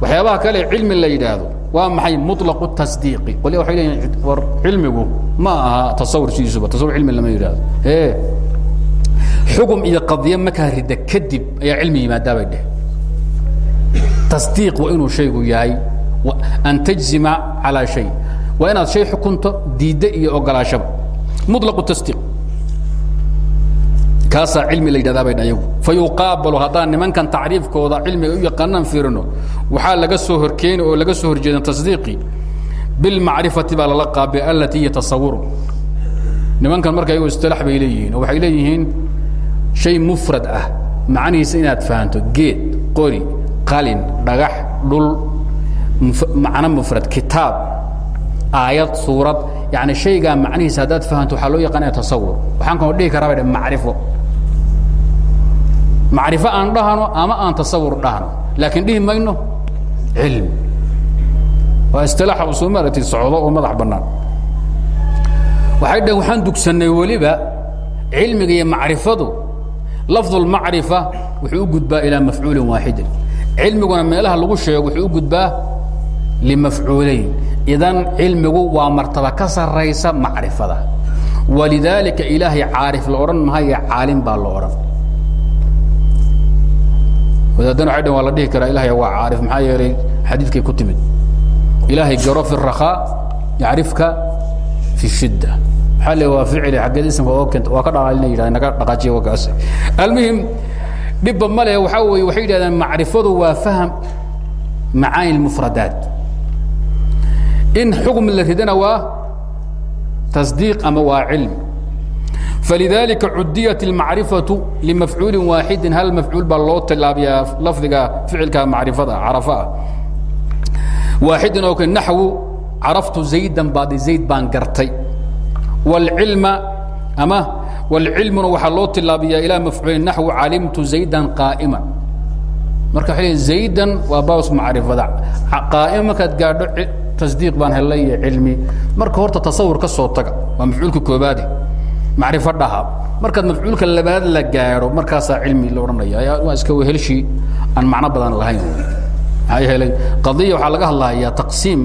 waxyaabaha kale cilmi la yidhaahdo. Waa maxay muطlaqu tasdiiqi? Qolya waxay leeyihiin war. Cilmigu ma aha tasawur sidiisuba tasawur cilmi lama yidhahdo e xugum iyo qadiye markaa rida kadib ayaa cilmi yimaadaa bay dheh tasdiiq waa inuu shaygu yahay. An tajzima calaa shay. Waa inaad shay xukunto diidde iyo ogolaashaba. Muطlaqu tasdiiq kaasaa cilmi la yidhahdaa bay dh ayagu fa yuqaabalu haddaan nimankan tacriifkooda cilmiga u yaqaanaan fiirino waxaa laga soo horkeeni oo laga soo horjeedan tasdiiqi bilmacrifati baa lala qaabay alatii hiya tasawuru nimankan marka ayagu istilaax bay leeyihiin oo waxay leeyihiin shay mufrad ah. Macnihiisa inaad fahanto geed qori qalin dhagax dhul macno mufrad kitaab aayad suurad. Yani shaygaa macnihiisa haddaad fahanto waxaa loo yaqaanaya tasawur. Waxaan kaloo dhihi karaa bay macrifo macrifo aan dhahano ama aan tasawur dhahno. Laakiin dhihi mayno. Cilmi waa istilaaxa u soo maaragtay socdo oo madax bannaan. Waxay dhaheen waxaan dugsannay weliba cilmiga iyo macrifadu. Lafdu lmacrifa wuxuu u gudbaa ilaa mafcuulin waaxidin. Cilmiguna meelaha lagu sheego wuxuu u gudbaa limafcuulayn. Idan cilmigu waa martaba ka saraysa macrifada. Walidaalika ilaahay caarif la odhan mahaye caalim baa la odhan wadaadana xaydhan waa la dhihi karaa ilahay waa caarif. Maxaa yeelay xadiidkay ku timid. Ilaahay garo fi rakhaa yacrifka fi shidda. Maxaa le waa ficile xaggeed isamka oo keenta. Waa ka dhaqaalina yidhahda naga dhaqaajiya wagaas almuhim dhibba ma leh waxaa weeye waxay yidhahdeen macrifadu waa faham macaani lmufradaat in xukmi la ridana waa tasdiiq ama waa cilmi فلذلika cudiyat الmacriفaة لmafcuuli waaxidi hal mafcuul baa loo tilaabiyaa lafdiga ficilka macrifada caraفaa waaxidin oo kale naxwu caraftu زaydan baad zayd baan gartay wاlcilma ama wاlcilmuna waxaa loo tilaabiyaa ilaa mafcuulin naxwu calimtu زaydan qaa'ima marka waay zaydan waa baabs macrifada qaa'ima markaad gaadho tasdiiq baan helay iyo cilmi marka horta tasawur ka soo taga waa mafcuulka koobaade macrifo dhaha. Markaad mafcuulka labaad la gaadho markaasaa cilmi la odhanaya waa iska wehelshii aan macno badan lahayn. Maxaa yeelay qadiya waxaa laga hadlayaa taqsiim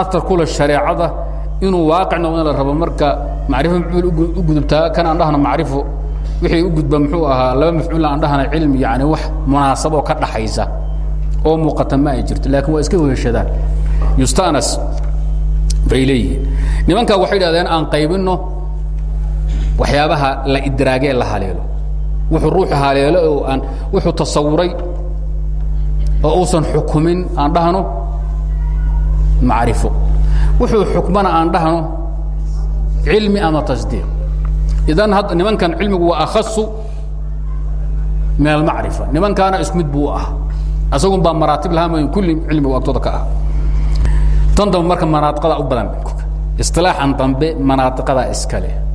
atar kula shareecada inuu waaqic noqdo in la rabo. Marka macrifo mafcuul u gudubtaa kan aan dhahno macrifo wixii u gudba muxuu ahaa laba mafcuul aan dhahna cilmi yani wax munaasaboo ka dhaxaysa oo muuqata ma ay jirto. Laakiin waa iska weheshadaan yustanas bay leeyihiin nimankaa waxay idhahdeen aan qaybinno waxyaabaha la idraagee la haleelo. Wuxuu ruuxu haleelo oo aan wuxuu tasawuray oo uusan xukumin aan dhahno macrifo. Wuxuu xukmana aan dhahno cilmi ama tasdiiq. Idan hadda nimankan cilmigu waa akhasu min almacrifa nimankaana isku buu ah asagun baa maraatib lahaa mooyin kulli cilmigu agtooda ka ah. Tan dambe marka manaadiqada u badan isilaaxan dambe manaadiqada iskale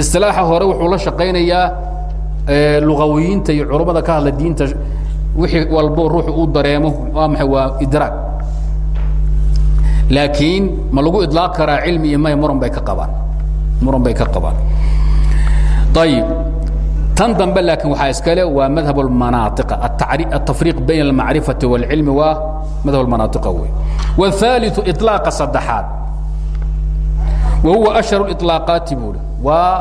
isilaaxa hore wuxuu la shaqaynayaa lugawiyiinta iyo culummada ka hadla diinta wixii walbo ruuxu uu dareemo waa maxay waa idraag laakiin ma lagu idlaaq karaa cilmi iyo may muran bay ka qabaan muran bay ka qabaan ayib tan dambe laakiin waxaa iskale waa madhab اlmanaaطiqa atafriiq bayn اlmacrifati wاlcilmi waa madhab manaaiqa wey wاثaaliثu iطlaaqa saddexaad wa huwa ashhar iطlaaqaati buuri waa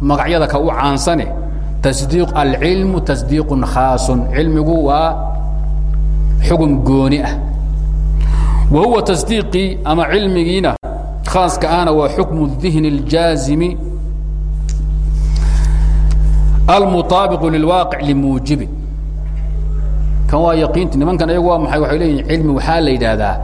magacyada ka u caansane tasdiiq alcilmu tasdiiqun khaasun. Cilmigu waa xugun gooni ah. Wa huwa tasdiiqii ama cilmigiina khaaska ahna waa xukmu dihni اljaazimi almutaabiqu lilwaaqic limuujibi kan waa yaqiinti nimankan ayagu waa maay waxay leeyihiin cilmi waxaa la yidhaahdaa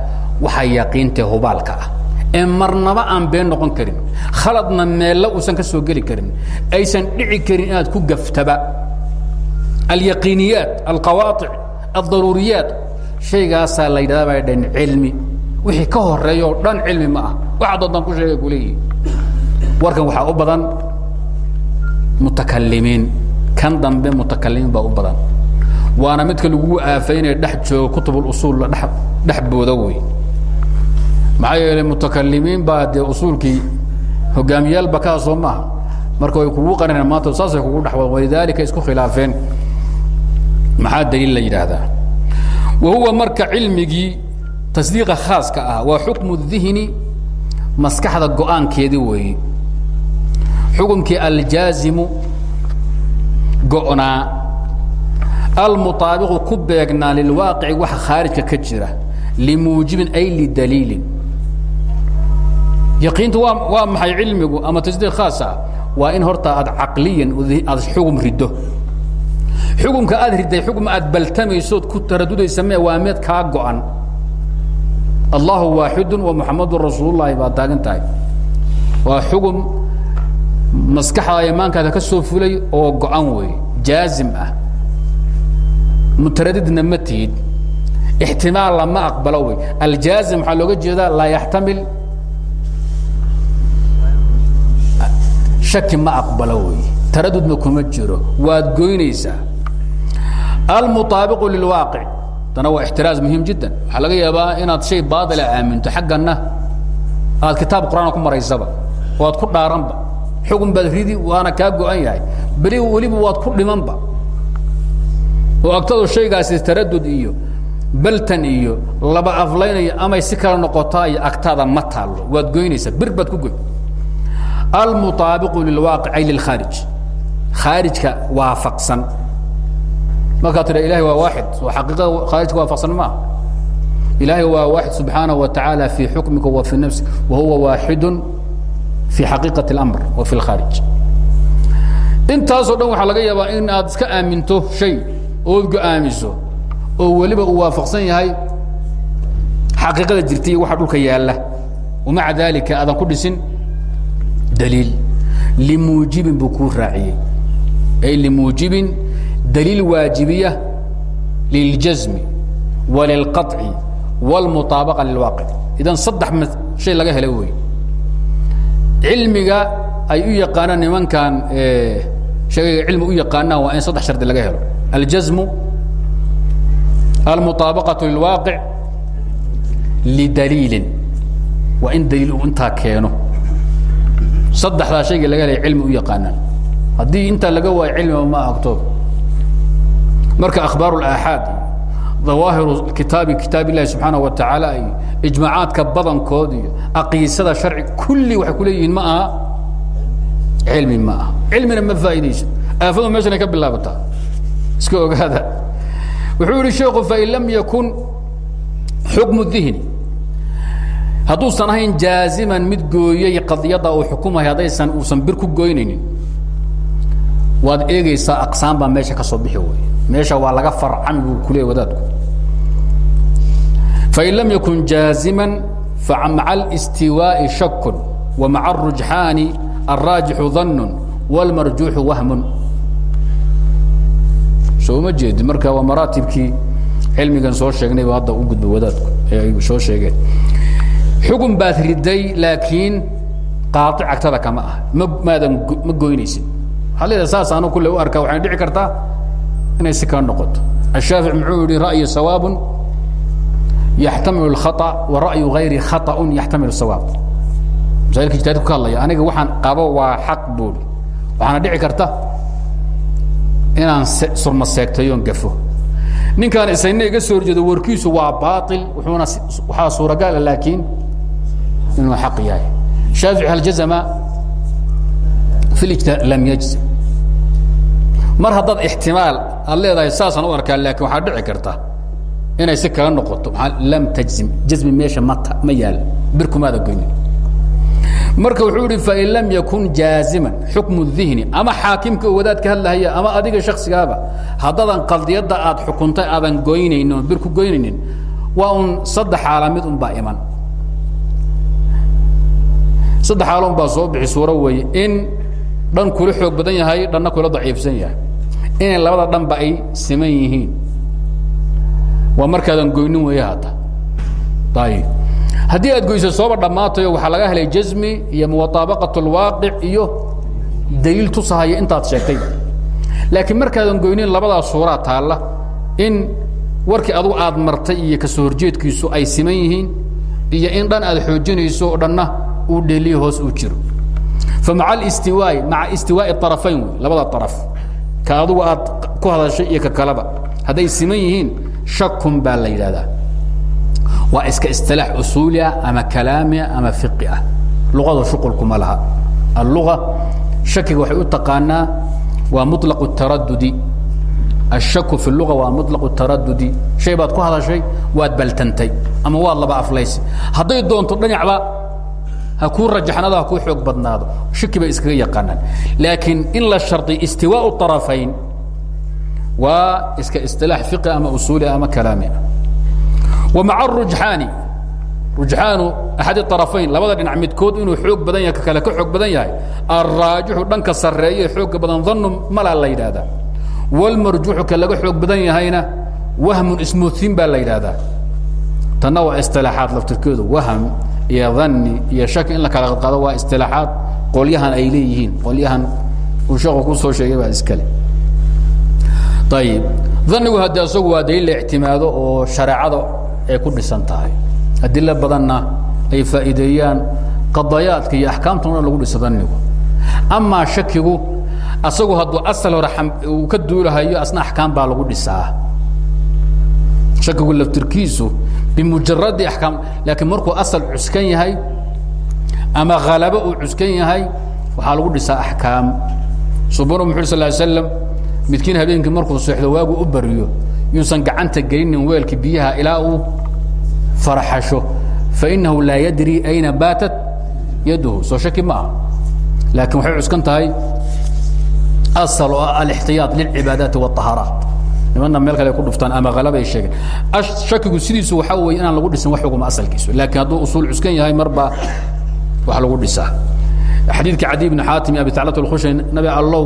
waxa yaqiinta hubaalka ah ee marnaba aan been noqon karin khaladna meella uusan ka soo geli karin aysan dhici karin inaad ku gaftaba. Alyaqiiniyaat alqawaaطic aldaruuriyaat shaygaasaa la yidhahdaa bay dhan cilmi. Wixii ka horreeya dhan cilmi ma ah. Waxa doontaan ku sheegay ku leeyihi warkan waxaa u badan mutakalimiin. Kan dambe mutakalimiin baa u badan. Waana midka lagu aafaynaya dhex jooga kutubulusuul dhex booda wey maxaa yeelay mutakalimiin baa dee usuulkii hogaamiyaalba kaa soo marka way kugu qarineen maanta saasay kugu wada walidaalika isku khilaafeen. Maxaa daliil la yidhaahdaa? Wa huwa marka cilmigii tasdiiqa khaaska ah waa xukmu dihni maskaxda go'aankeedii weeye. Xukumkii aljaazimu go'naa almuطaabiqu ku beegnaa lilwaaqici waxa khaarijka ka jira limuujibin ay lidaliilin yaqiintu waa maxay cilmigu ama tasdiiq khaas ah waa in horta aad caqliyan aad xugum riddo. Xugumka aad riday xugum aad baltamaysood ku taradudaysa me waa meed kaa go'an. Allahu waaxidu wa muxamadun rasuulullahi baad taagan tahay. Waa xugum maskaxda imaankaada ka soo fulay oo go'an jaazim ah. Mutaradidna ma tihid ixtimaal lama aqbalo wey aljaazim waxaa looga jeedaa laa yaxtamil shaki ma aqbalo wey taradudna kuma jiro. Waad goynaysaa. Almuطaabiqu lilwaaqic. Tana waa ixtiraaz muhiim jiddan. Waxaa laga yaabaa inaad shay baadila aaminto. Xagganna aad kitaab qur'aan ku maraysaba oo ku dhaaranba. Xugun baad waana kaa go-an yahay. Beri weliba waad ku dhimanba. Oo agtadu shaygaasi taradud iyo baltan iyo laba aflaynayo amay si kala noqotaa iyo ma taallo. Waad goynaysaa. Bir ku goy almuطaabiqu lilwaaqic ay lilkhaarij khaarijka waafaqsan markaa tidha ilahay waa waaxid oo xaqiiqada khaarijka waafaqsan maaha ilaahay waa waaxid subxaanaه wa taعaalى fii xukmika wa fii nafsi wa huwa waaxidu fi xaqiiqaة اlamr wa fi اlkhaarij intaasoo dhan waxaa laga yaabaa in aad iska aaminto shay ood go-aamiso oo weliba uu waafaqsan yahay xaqiiqada jirta iyo waxa dhulka yaalla wamaca dalika aadan ku dhisin daliil limuujibin buu kuu raaciyey ay limuujibin daliil waajibiya liljasmi walilqaطci wاlmuطaabaqa lilwaaqic idan saddex shay laga helay wey cilmiga ay u yaqaanaan nimankan sheegayga cilmi u yaqaanaan waa in saddex shardi laga helo aljasmu almuطaabaqaةu lilwaaqic lidaliilin waa in daliil uu intaa keeno saddexdaa shayga laga helay cilmi u yaqaanaan. Haddii intaa laga waayo cilmiba ma agtooda marka akhbaar اlaaxaad dawaahiru kitaabi kitaab illahi subxaanaه wa tacaala iyo ijmaacaadka badankood iyo aqiisada sharci kulli waxay ku ma aha. Cilmi ma aha. Cilmina ma faa'iidayso aafadu meeshanay ka bilaabataa. Iska ogaada. Wuxuu yihi sheekhu fain lam yakun xukmu dihni hadduusan ahayn jaaziman mid gooyey qadiyadda uu xukumaya haddaysan uusan bir ku goynaynin waad eegaysaa aqsaan baa meesha ka soo bixi wey meesha waa laga farcami buu ku leeya wadaadku. Fain lam yakun jaaziman famaca alistiwaaءi shakun wa maca arujxaani alraajixu dannun wاlmarjuuxu wahmun. Soo ma marka waa maraatibkii cilmigan soo sheegnay ba hadda u wadaadku ay soo sheegeen xukun baad riday laakiin qaaic agtada kama ah ma maadan ma goynaysid waxaa leedaha saas anu kule u arkaa waxayna dhici kartaa inay si kala noqoto الshaafic muxuu yihi ra'yi sawaab yaxtamilu الkhaطأ wa ra'yu غayri khaطأ yaxtamilu sawaab masailka ijtihaadku ka hadlaya aniga waxaan qabo waa xaq buuri waxaana dhici karta inaan surma seegtayoon gafo ninkaan isayna iga soo horjeedo warkiisu waa baail wuxuuna waxaa suuragaala laakiin inuu xaq yahay. Shaafici hal jazama fi lijtihaad lam yajzim mar haddaad ixtimaal aad leedahay saasaan u arkaa laakiin waxaa dhici karta inay si kala noqoto. Lam tajzim jazmi meesha mata ma yaal. Birkumaada goynin. Marka wuxuu ihi fain lam yakun jaaziman xukmu الdihni ama xaakimka oo wadaadka hadlahaya ama adiga shaksigaaba haddaadan qaldiyadda aad xukuntay aadan goynaynin oon bir ku goynaynin waa un saddex xaala mid un baa iman saddex aalon baa soo bixi suuro weeye. In dhan kula xoog badan yahay dhanna kula daciifsan yahay. Inay labada dhanba ay siman yihiin. Waa markaadan goynin weeye hadda. Ayib haddii aad goysa sooba dhammaatayo waxaa laga helay jazmi iyo muwataabaqat اlwaaqic iyo daliil tusahaya intaad sheegtay. Laakiin markaadan goynin labadaa suuraa taalla. In warkii adugu aad martay iyo ka soo horjeedkiisu ay siman yihiin iyo in dhan aad xoojinayso dhanna uu dheliyo hoos uu jiro. Famaca stiwaai maca istiwaai arafayn wey labada araf ka aad ku hadashay iyo ka kalaba. Hadday siman yihiin shakun baa la yidhahdaa waa iska istilaax usuuli ah ama kalaamia ah ama fiqi ah. Luqada shuqulkuma laha. Alluga shakiga waxay u taqaanaa waa muطlaqu taradudi ashaku fi luga waa muطlaqu taradudi shay baad ku hadashay waad baltantay ama waad laba aflaysa hadday doonto dhinacba ha kuu rajaxnaado ha kuu xoog badnaado shaki bay iskaga yaqaanaan laakiin in la shardiy istiwaaء طarafayn waa iska isilaax fiqi ama usuuli ama kalaami ah ومع الرجحاaن رuجحاaن أحad الطرفaين labada dhinac midkood inuu xoog badan yahay kale ka xoog badan yahay الراaجiحu dhanka sareeye xooga badan ظن mala la yidhahdaa والmarjuuxu ka laga xoog badan yahayna وahم ismuuثin baa la yidhahdaa tanna waa اصطiلاaxaad laftirkeedu وahm iyo dani iyo shaki in la kala qadqado waa istilaaxaad qolyahan ay leeyihiin qolyahan uu sheeku ku soo sheegay baa iskale. Ayib danigu hadde isagu waa daliil la oo shareecada ay ku dhisan tahay adilo badanna ay faa'iideeyaan qadayaadka iyo axkaamtana lagu dhiso danigu amaa shakigu asagu hadduu asal hore uu ka duulahayo asna axkaam baa lagu dhisaa. Shakigu laftirkiisu bimujaradi akaam laakiin markuu asal cuskan yahay ama halabo uu cuskan yahay waxaa lagu dhisaa axkaam. Subanu muxu sal slam midkiin habeenkii markuu seexdo waagu u bariyo yuusan gacanta gelinin weelka biyaha ilaa uu farxasho fainahu laa yadri ayna baatat yaduhu. Soo shaki ma aha. Laakiin waxay cuskan tahay asal oo ah alixtiyaad lilcibaadaati wاطahaaraat nimanna meel kale ku dhuftaan ama halaba ay sheegeen shakigu sidiisu waxaa weeye inaan lagu dhisin wax xuguma asalkiisu. Laakiin hadduu usuul cuskan yahay marba wax lagu dhisaa xadiidka cadi bni xaatim iyo abi taclat اlkhushay nabi allow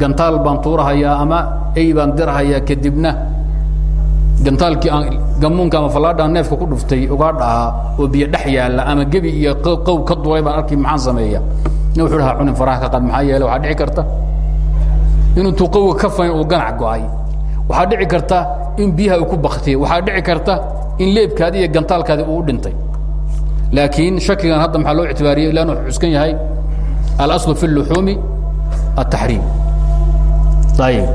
gantaal baan tuurahayaa ama ey baan dirhayaa kadibna gantaalkii aan gamuunka ama fallaadhaan neefka ku dhuftay ugaa dhahaa oo biyo dhex yaalla ama gebi iyo qow ka duulay baan arkay maxaan sameeya. Nin wuxuu dhahaa cunin faraha ka qaad maxaa yeele waxaa dhici karta? Inuu tuqowga ka fayn uu ganac go'ay waxaa dhici karta in biyaha uu ku baktiye waxaa dhici karta in leebkaadi iyo gantaalkaadi uu u dhintay. Laakiin shakigan hadda maxaa loo ictibaariyey? Ilan wuxuu cuskan yahay alaslu fi luxuumi ataxriim ayib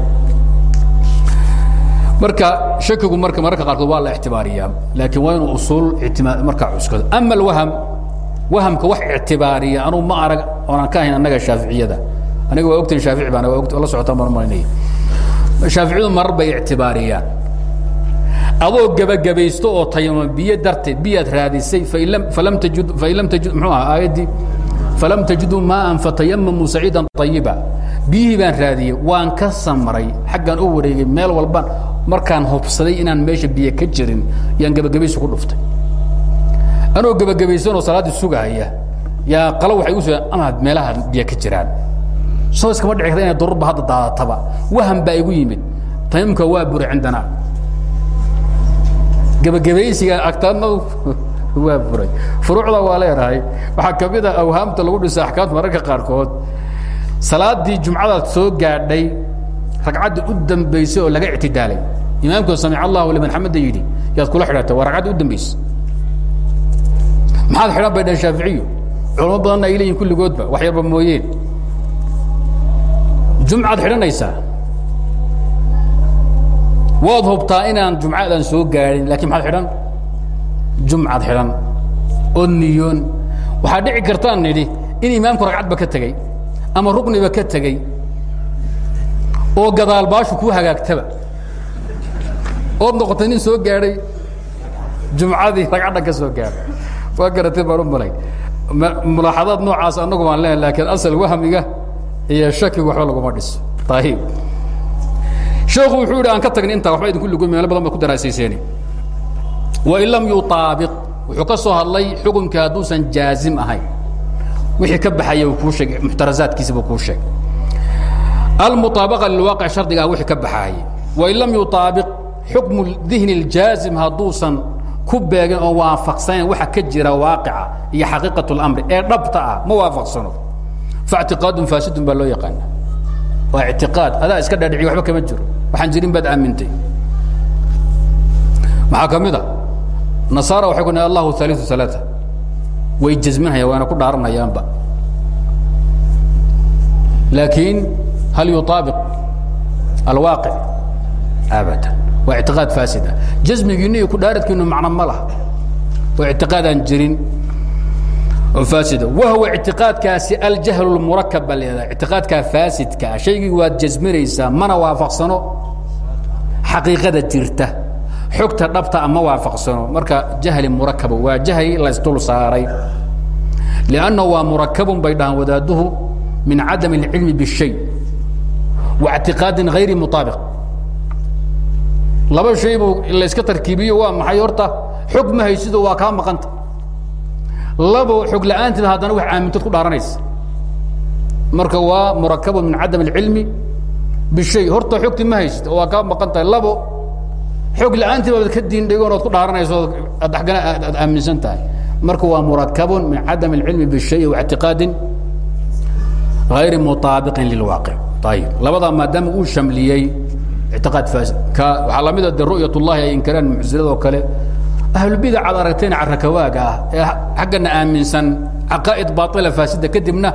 marka shakigu marka mararka qaarkood waa la ictibaariyaa laakiin waa inuu usuul itimaa markaa cuskado. Ama alwaham wahamka wax ictibaariya anugu ma arag oonaan ka ahayn annaga shaaficiyada. Aniga waa ogtahin shaafici baana waa la socotaan baan u malaynaya shaaficiyadu marar bay ictibaariyaan. Adoo gebagabaysto oo tayama biyo darteed biyaad raadisay falam tajid fain lam aayaddii falam tajiduu maaan fatayamamuu saciidan ayiba biyihii baan raadiyey waan ka samray xaggaan u wareegay meel walbaan markaan hubsaday inaan meesha biyo ka jirin yaan gebagabaysi ku dhuftay. Anoo gebagabaysanoo salaaddii sugahaya yaa qalo waxay igu soo ama meelaha biyo ka jiraan soo iskama dhici karta inay dururba hadda daadataba waham baa igu yimid. Tayamumka waa buri cindana. Gebagabaysiga agtaadnadu waa buray. Furuucda waa leenahay waxaa ka mid a awhaamta lagu dhisa axkaamta mararka qaarkood. Salaadii jumcadaad soo gaadhay ragcadda u dambaysay oo laga ictidaalay. Imaamkoo samic allahu liman xamada yidhi yaad kula xidhatay waa ragcadda u dambaysay maxaad xidhan bay dhaheen shaaficiyu? Culamo badanna ay leeyihiin kulligoodba wax yarba mooyeen jumcaad xidhanaysaa. Waad hubtaa inaan jumcadaan soo gaadhin laakiin maxaad xidhan? Jumcad xidhan. Oo niyoon. Waxaa dhici kartaan nidhi in imaamku ragcadba ka tegey ama rukniba ka tegey oo gadaal baashu kuu hagaagtaba. Ood noqotay nin soo gaadhay jumcadii ragcaddan ka soo gaadhay waa garatay baan u malay. Mulaaxadaad noocaas annagu baan leenahay laakiin asal wahmiga iyo shaki waxba laguma dhiso. Ayib sheekhu wuxuu yidhi aan ka tagni intaa waxba idinku lugum meelo badan baad ku daraasayseeni wain lam yutaabiq. Wuxuu ka soo hadlay xukumkii hadduusan jaazim ahayn. Wixii ka baxaya kuu sheeg muxtarazaadkiisi buu kuu sheegay. Almutaabaqa lilwaaqic shardiga ah wixii ka baxaayay wain lam yutaabiq xukmu dihni اljaazim hadduusan ku beegin oo waafaqsanayn waxa ka jira waaqica iyo xaqiiqat اlamri ee dhabta ah ma waafaqsano tiaadun faasidun baa loo yaqaana waa ictiaad adaa iska dhaadhiciy waba kama jiro waxaan jirin baad aamintay maxaa ka mid a nasaara waxay ku n allahu aliu alaa way jazminhaya waana ku dhaaranayaanba laakiin hal yuaabiq alwaaqic abadan waa ictiqaad faasida jazmigiinu iyo ku dhaaradkiinu macno ma laha waa ictiqaad aan jirin oo faasida wahwa ictiqaadkaasi aljahlu اlmurakab baa la yihahda ictiqaadkaa faasidka ah shaygii waad jasminaysaa mana waafaqsano xaqiiqada jirta xogta dhabta ama waafaqsano marka jahli murakaba waa jahli laysdul saaray liannahu waa murakabun bay dhahaan wadaaduhu min cadam اlcilmi bالshay wa اctiqaadin hayri muطaabiq laba shay buu layska tarkiibiyo waa maxay horta xog ma haysido waa kaa maqanta labo xog la'aanteeda haddana wax aamintood ku dhaaranaysa marka waa murakabun min cadam اlcilmi bishay horta xogti ma haysid oo waa kaa maqan tahay labo xog la'aantii baad ka diin dhigoon ood ku dhaaranayso ad agana aad aaminsan tahay marka waa murakabun min cadam اlcilmi bishay wa اctiqaadin غayri muطaabiqin lilwaaqic ayib labadaa maadaama uu shamliyey ictiqaad faasid ka waxaa la mid a de ru'yat ullahi ay inkaraan mucsiladoo kale ahlulbidac aad aragteen carakawaaga ah ee xaggana aaminsan caqaa'id baaila faasida kadibna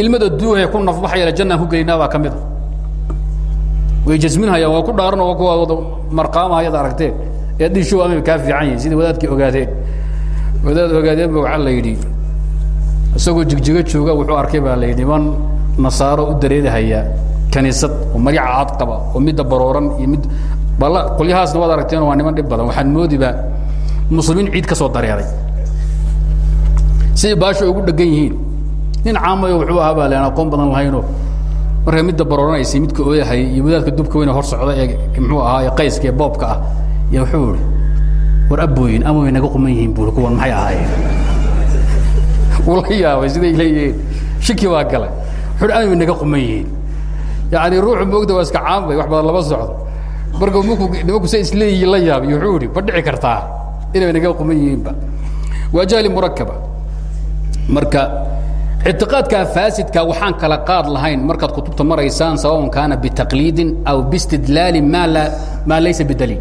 ilmada duuhaya ku nafbaxaya jannaan ku gelinaa baa ka mid a. Way jasminhayaan waa ku dhaaran oo kuwa wada marqaamahayad aragteen. Ee dhishow amay kaa fiican yihiin sida wadaadkii ogaadeen. Wadaad ogaadeen ba waxaa la yidhi isagoo jigjigo jooga wuxuu arkay baa la yidhi niman nasaaro u dareedahaya kaniisad oo maryaca cad qaba oo midda barooran iyo mid qolyahaasna waad aragteen waa niman dhib badan. Waxaan moodiba muslimiin ciid ka soo dareeray siday baasho ugu dhegan yihiin. Nin caamayo wuxuu ahaa baa laan aqoon badan lahaynoo marka midda barooranaysa midka ooyahaya iyo wadaadka dubka weyne hor socda ee muxuu ahaa qayska boobka ah. Iyo wuxuu war abooyin ama way naga quman yihiin buuri kuwan maxay ahaayeen? Wuu la yaabay siday shiki baa galay. Wuxuu way naga quman yihiin. Yani ruuxu moogda waa iska caambay wax badan lama socdo marka mku nimanku say isleeyihiin la yaabiy wuxuu ihi ma dhici kartaa inay naga quman yihiinba. Waa jahli murakaba marka ictiqaadkaa faasidka waxaan kala qaad lahayn markaad kutubta maraysaan sawaءn kaana bitaqliidin aw bistidlaalin ma la maa laysa bidaliil.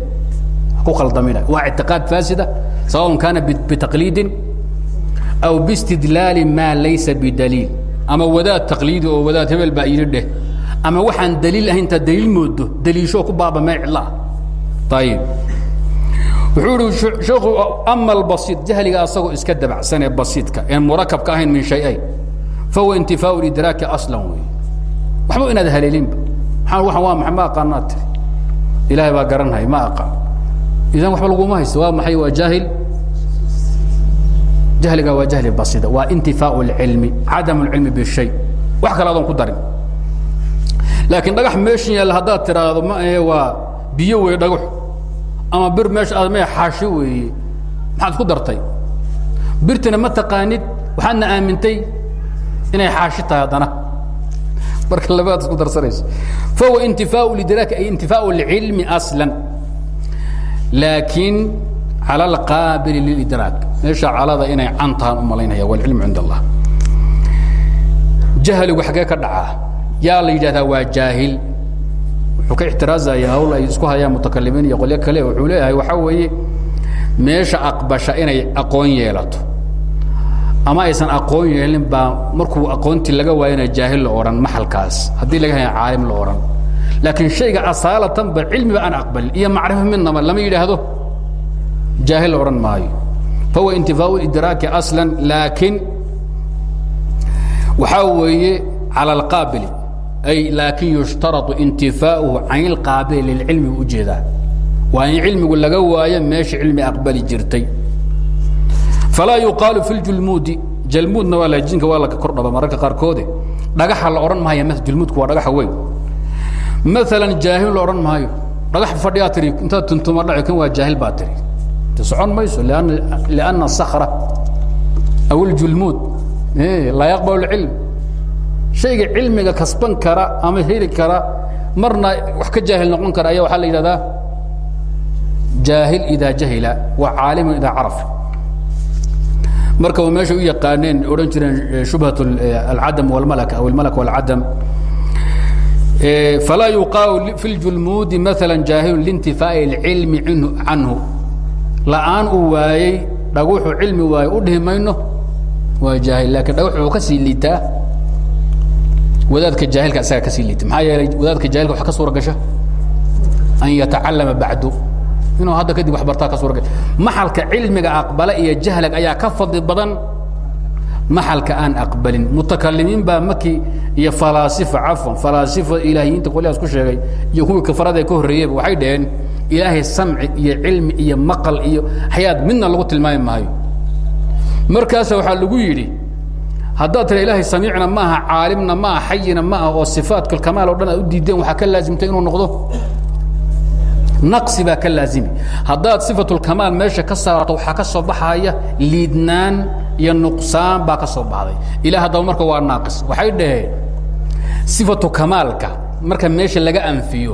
Ku khaldamina. Waa ictiqaad faasida sawaءn kaana bitaqliidin aw bistidlaalin maa laysa bidaliil. Ama wadaad taqliidi oo wadaad hebel baa yidhi dheh ama waxaan daliil ahayn intaad daliil moodo daliishoo ku baaba mee cidla ah ayib wuxuu ihi sheekhu ama albasiid jahliga asagoo iska dabacsan ee basiidka een murakabka ahayn min shay-ayn fahuwa intifaau lidraaki aslan wey waxba inaad haleelinba. Waa maxay? Ma aqaanaad tiri ilaahay baa garanhay ma aqaan. Idan waxba laguma haysto waa maxay? Waa jaahil? Jahliga waa jahli basida waa intifaau اlcilmi cadam اlcilmi bishay wax kale adoon ku darin laakiin dhagax meeshan yaalla haddaad tiraahdo ma ahe waa biyo wey dhagaxu. Ama bir meesha aad mae xaashi weeye. Maxaad ku dartay. Birtina ma taqaanid waxaadna aamintay inay xaashi tahay haddana. Marka labaad isku darsanayso. Fahuwa intifaau lidraaki ay intifaau lcilmi aslan. Laakiin cala alqaabili lilidraak. Meesha calada inay can tahaan u malaynaya walcilmu cind allah. Jahligu xaggee ka dhacaa yaa la yidhahdaa waa jaahil. Wuxuu ka ixtiraazaya hawl ay isku hayaan mutakalimiin iyo qolyo kale wuxuu leeyahay waxaa weeye meesha aqbasha inay aqoon yeelato. Ama aysan aqoon yeelin baa markuu aqoontii laga waayana jaahil la odhan maxalkaas. Haddii laga haya caalim la odhan. Laakiin shayga asaalatan ba cilmiba aan aqbalin iyo macrifo midnaba lama yidhaahdo. Jaahil la odhan maayo. Fahuwa intifaau idraaki aslan laakiin waxaa weeye cala alqaabili ay laakin yushtarau intifaauhu can ilqaabili lilcilmi u u jeedaa waa in cilmigu laga waayo meesha cilmi aqbali jirtay falaa yuqaalu fi ljulmuudi jalmuudna waa lajinka waa laka kordhaba mararka qaarkoode dhagaxa la odhan maayo julmuudku waa dhagaxa weyn maalan jaahil la odhan dhagax fadhiyaa tiri intaad tuntuma dhaci kan waa jaahil baa tiri socon mayso lianna sakra aw iljulmuud laa yaqbal cilm shayga cilmiga kasban kara ama heli kara marna wax ka jaahil noqon kara ayaa waxaa la yidhahdaa jaahil idaa jahila wa caalimun idaa caraf. Marka waa meeshay u yaqaaneen odhan jireen shubhat alcadam walmalaka aw almalak walcadam falaa yuqaalu fi ljulmuudi maala jaahilu liintifaa'i اlcilmi canhu. La'aan uu waayey dhaguxu cilmi waaye u dhihi mayno waa jaahil wuxuu wadaadka jaahilka isaga ka sii liita maxaa yeelay wadaadka jahilka waxa ka suura gasha an yatacallama bacdu. Inuu hadda kadib wax bartaa ka suura gasha maxalka cilmiga aqbala iyo jahlag ayaa ka fadli badan. Maxalka aan aqbalin. Mutakalimiin baa maki iyo falaasifa cafwan falaasifa ilaahiyiinta qolyahaas ku sheegay iyo kuwii kafarada ka horreeyeyba waxay dhaheen ilaahay samci iyo cilmi iyo maqal iyo xayaad midna lagu tilmaami maayo. Markaasa waxaa lagu yidhi haddaad tira ilaahay samiicna ma aha caalimna ma aha xayina ma aha oo sifaatka kamaal o dhan aad u diideen waxaa ka laazimtay inuu noqdo? Naqsi baa ka laazimi. Haddaad sifatulkamaal meesha ka saarato waxaa ka soo baxaya liidnaan iyo nuqsaan baa ka soo baxday. Ilah haddaba marka waa naaqis. Waxay dhaheen sifatu kamaalka marka meesha laga anfiyo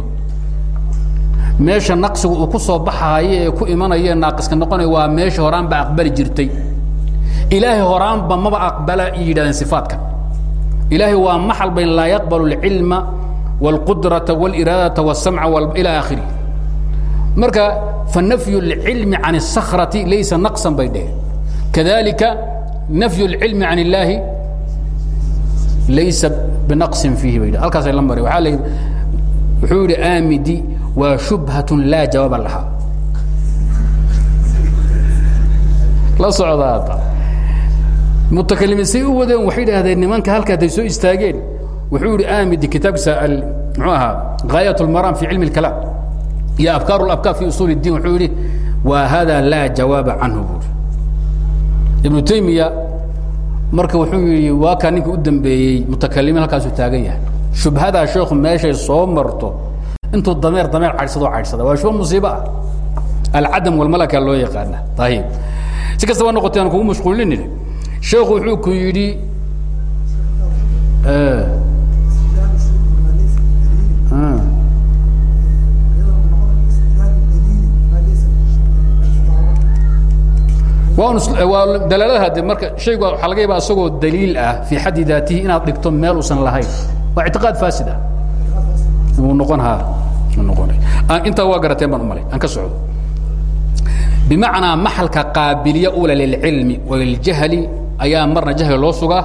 meesha naqsigu uu ku soo baxaayo ee ku imanaya naaqiska noqonaya waa meesha horaan ba aqbali jirtay ilaahay horaanba maba aqbala yidhahdeen sifaadka ilaahay waa maxal bayn laa yaqbalu اlcilma wاlqudrata wاliraadata wالsamca ilى akhiri marka fanafyu اlcilmi can الsakrati laysa naqsan bay dheheen kadalika nafyu اlcilmi can اllaahi laysa binaqsin fiihi bay halkaasay la mari waaa l wuxuu yidhi aamidi waa shubhaة laa jawaaba lahaa la socdaada mutakalimiin say u wadeen waxay idhaahdeen nimanka halka hadday soo istaageen wuxuu yidhi aamidi kitaabkiisa muxuu ahaa ghaayat اlmaraam fi cilmi اlkalaam iyo afkaar اlafkaar fi usuul الdiin wuxuu yidhi wa hada laa jawaaba canhu buuri ibnu taymiya marka wuxuu yidhi waa kaa ninka u dambeeyey mutakalimiin halkaasuu taagan yahay shubhadaa sheekhu meeshay soo marto intuu dameer dameer caydhsadoo caydhsada waa shubha musiibo ah alcadam walmalaka loo yaqaana ayib si kastaba noqotay aan kugu mashquulinin sheekhu wuxuu ku yidhi waa dalaaladaha de marka shaygu waxaa laga yaaba isagoo daliil ah fii xaddi daatihi inaad dhigto meel uusan lahayn. Waa ictiqaad faasid ah wuu noqon haa noqonay intaa waa garateen baan u malay. Aan ka socdo. Bimacnaa maxalka qaabiliya ula lilcilmi waliljahli ayaa marna jahli loo sugaa?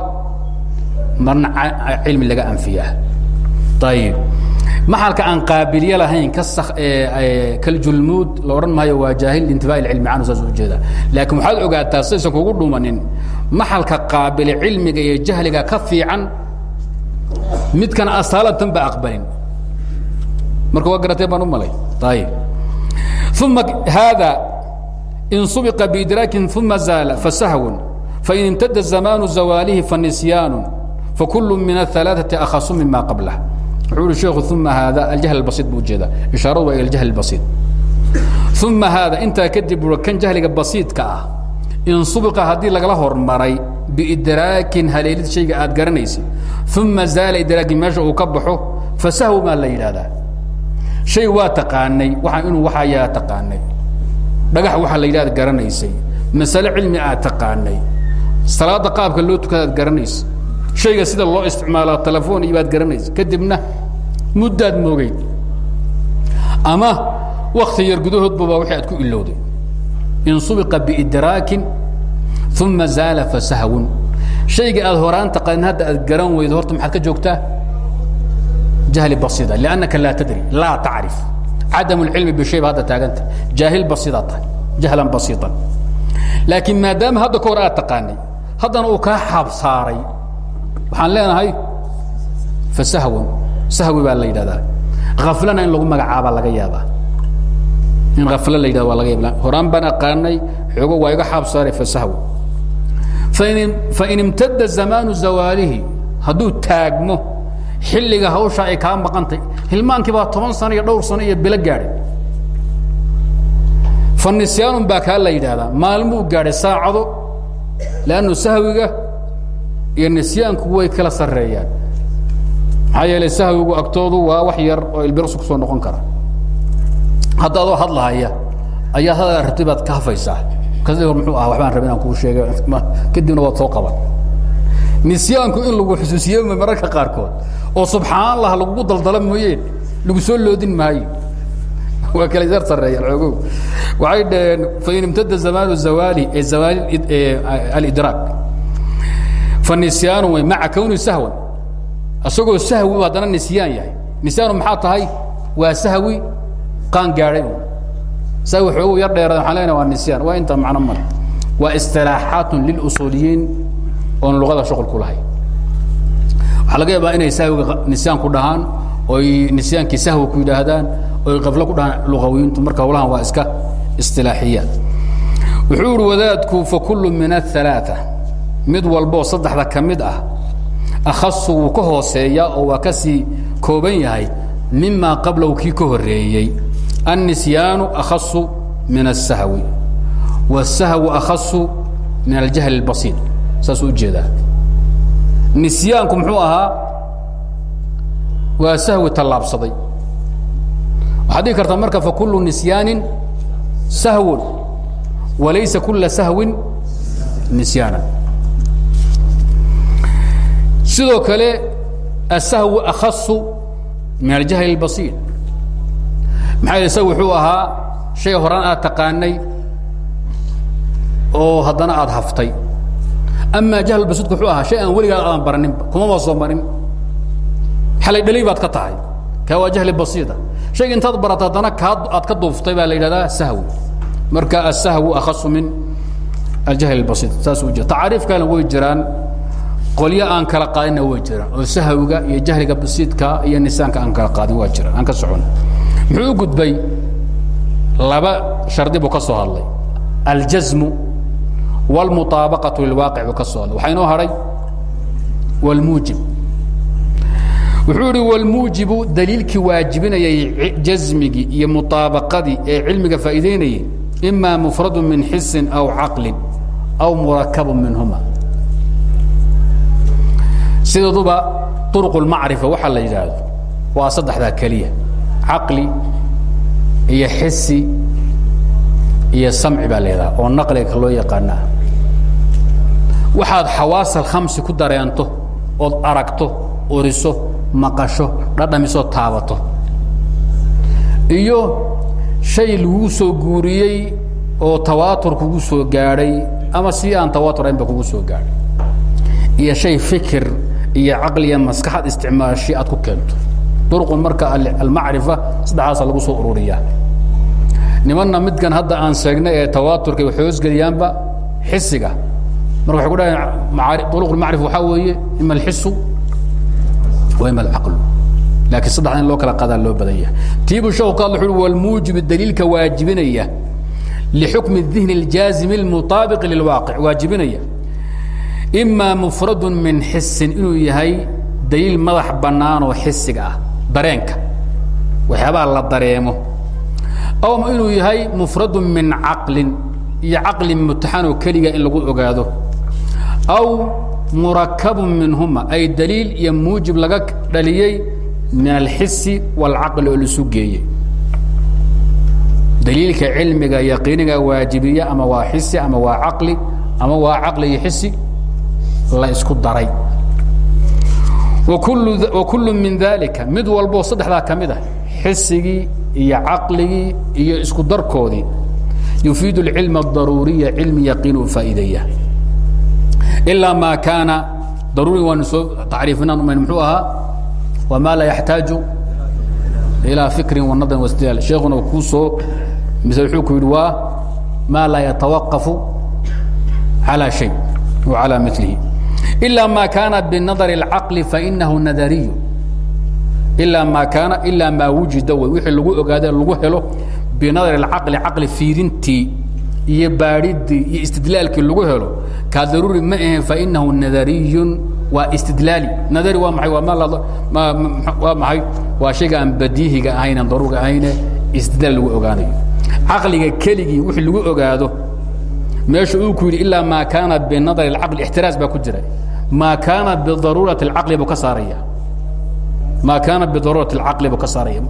Marna cilmi laga anfiyaa. Ayib maxalka aan qaabiliye lahayn ka kaljulmuud la odhan maayo waa jaahil intifa cilmi canhu saas ujeeda laakiin waxaad ogaataa saysan kugu dhumanin maxalka qaabile cilmiga iyo jahliga ka fiican midkan asaalatan ba aqbalin. Marka waa garatee baan u malay. Ayib uma haada in subiqa biidraakin uma zaala fasahwun fain imtada zamaanu zawaalihi fanisyaanu fakulu min aalaai ahasu mima qablah wuuu i sheekhu uma haada aljahl basiid buu u jeedaa ishaaradu waa iljahl basiid uma haada intaa kadib u kan jahliga basiidka ah in subiqa haddii lagala hormaray biidraakin haleelid shayga aad garanaysay uma zaala idraakin meesha uu ka baxo fasahw maa la yidhaahdaa shay waa taqaanay waaa inuu waxayaa taqaanay dhagax waxaa la yidhahda garanaysay masale cilmi aad taqaanay salaada qaabka loo tukada aad garanaysa shayga sida loo isticmaalaa telefoon iyo baad garanaysa kadibna muddaad moogeyd. Ama wakti yar gudahoodbaba waxay aad ku ilowday in subiqa biidraakin uma zaala fasahwun shayga aad horaan taqaanin hadda aad garan weydo horta maxaad ka joogtaa? Jahli basiida liannaka laa tadri laa tacrif cadam اlcilmi bishay ba hadda taaganta jaahil basiidaa tahay jahlan basiiطan laakiin maadaama hadda ka hor aad taqaanay haddana uu kaa xaab saaray. Waxaan leenahay fasahwan sahwi baa la yidhahdaa. Aflana in lagu magacaabaa laga yaabaa. In afl la yidhahda waa laga yaaba horaan baan aqaanay xoogo waa iga xaab saaray fasahwi fain imtada zamaanu zawaalihi hadduu taagmo xilliga hawsha ay kaa maqantay. Hilmaankii baa toban sano iyo dhowr sano iyo bilo gaadhay. Fanisyaanun baa kaa la yidhaahdaa maalmuu gaadhay saacado lannu sahwiga iyo nisyaanku way kala sarreeyaan. maxaa yeelay sahwigu agtoodu waa wax yar oo ilbirsu ku soo noqon kara. hadda adoo hadlahaya ayaad hadal rabtay baad ka hafaysaa kasi hor muxuu aha waxbaan rabay inaan kuu sheegay kadibna waad soo qaban nisyaanku in lagu xusuusiye mararka qaarkood oo subxaan allah lagugu daldala mooyeen lagu soo loodin maayo waa kala yar sareeyaan oogow waxay dhaheen fain imtada zamaanu zawaali ee zawaali alidraak. Fanisyaanu way maca kowni sahwan isagoo sahwi haddana nisyaan yahay. Nisyaanu maxaa tahay? Waa sahwi qaan gaadhay sahwi xoogu yar dheerada waxaan leenahay waa nisyaan. Waa inta macno male. Waa istilaaxaatun lilusuuliyiin oon luqada shuqul ku lahayn waxaa laga yaabaa inay sahwiga nisyaan ku dhahaan oy nisyaankii sahwi ku yidhaahdaan oy qaflo ku dhahaan luqawiyiintu marka hawlahan waa iska istilaaxiyaad wuxuu ihi wadaadku fakulu min aلثalaaثة mid walboo saddexda ka mid ah akhasu wuu ka hooseeyaa oo waa ka sii kooban yahay mima qablahu kii ka horeeyey الnisyaanu akhasu min الsahwi والsahwu akhasu min aljahl الbasiid saasuu ujeedaa nisyaanku muxuu ahaa waa sahwi tallaabsaday waxaad dhigi kartaa marka fakulu nisyaanin sahwun walaysa kula sahwin nisyaana sidoo kale asahwu akhasu min aljahl اlbasiir maxaa yel sahwi wuxuu ahaa shay horaan aad taqaanay oo haddana aada haftay. Ama jahl basiidku wuxuu ahaa shay aan weligaa aadan baraninba kumaba soo marin. Xalay dhalay baad ka tahay. Kaa waa jahli basiida shayga intaad barata haddana kaa aad ka duuftay baa la yidhahdaa sahwi marka asahwu akhasu min aljahl اbasiid saas u jira tacaariif kalena way jiraan qolyo aan kala qaadinna way jiraan oo sahwiga iyo jahliga basiidka iyo nisaanka aan kala qaadin waa jiraan aan ka socon muxuu u gudbay laba shardi buu ka soo hadlay aljasmu wاlmuطaabaqaةu lilwaaqic buu ka soo hadlay waxaa inoo hadhay wاlmuujib wuxuu idhi wlmuujibu daliilkii waajibinayay jasmigii iyo muطaabaqadii ee cilmiga faa'iidaynayay ima mufradu min xisin aw caqlin aw murakabun minhuma. Sidaduba uruq waxaa la yidhaahdo waa saddexdaa keliya caqli iyo xisi iyo samci baa la oo naqliga loo yaqaanaa. Waxaad xawaas ku dareento ood aragto oriso maqasho dhadhamiso taabato. Iyo shay laguu soo guuriyey oo tawaatur kugu soo gaadhay ama si aan tawaatur ahaynba kugu soo gaadhay. Iyo shay fikir iyo caqliya maskaxaad isticmaashi aad ku keento. Durqun marka almacrifa saddexdaasa lagu soo ururiyaa. Nimanna midkan hadda aan sheegnay ee tawaaturka waxay hoosgeliyaanba xisiga. Marka waxay ku dhahaen duruq اlmacrifa waxaa weeye ima alxisu wa ima alcaqlu laakiin saddexda in loo kala qadaa loo badan yahay tiibu sheekhu ka hadla wuxu uhi walmuujibu daliilka waajibinaya lixukmi الdihni اljaazimi اlmutaabiqi lilwaaqic waajibinaya ima mufradu min xisin inuu yahay daliil madax bannaan oo xisiga ah dareenka waxyaabaha la dareemo aw inuu yahay mufradu min caqlin iyo caqli mutaxanoo keliga in lagu ogaado aw murakabu minhuma ay daliil iyo muujib laga dhaliyey min alxisi wاlcaqli oo laisu geeyey daliilka cilmiga yaqiiniga waajibiya ama waa xisi ama waa caqli ama waa caqli iyo xisi la isku daray wakulu min dalika mid walboo saddexdaa ka mid ah xisigii iyo caqligii iyo isku darkoodii yufiid اlcilm الdaruuriya cilmi yaqiin u faa'iideeya ilaa ma kaana daruuri waanu soo tacriifinaan umayn muxuu ahaa waa maa laa yaxtaaju fikrin wa nadan wastilaal sheekuna kuu soo misal wuxuu ku yidhi waa maa laa yatawaqafu shay o calaa milihi ilaa ma kaana binadari اlcaqli fainahu nadariyu ilaa maa kaana ilaa maa wujida w wixii lagu ogaada lagu helo binadari اcaqli caqli fiidintii iyo baadhidii iyo istidlaalkii lagu helo kaa daruuri ma ahe fainahu nadariyun waa istidlaali. Nadari waa maay waa maxay? Waa shayga aan badiihiga ahayn aan daruuriga ahayne istidlaal lagu ogaanayo. Caqliga keligii wixii lagu ogaado meesha uu ku yidhi ilaa maa kaana binadar اcaqli ixtiraas baa ku jira. Maa kaana bidaruurati اcaqli buu ka saaraya maa kaana bidaruurati اlcaqli buu ka saaraya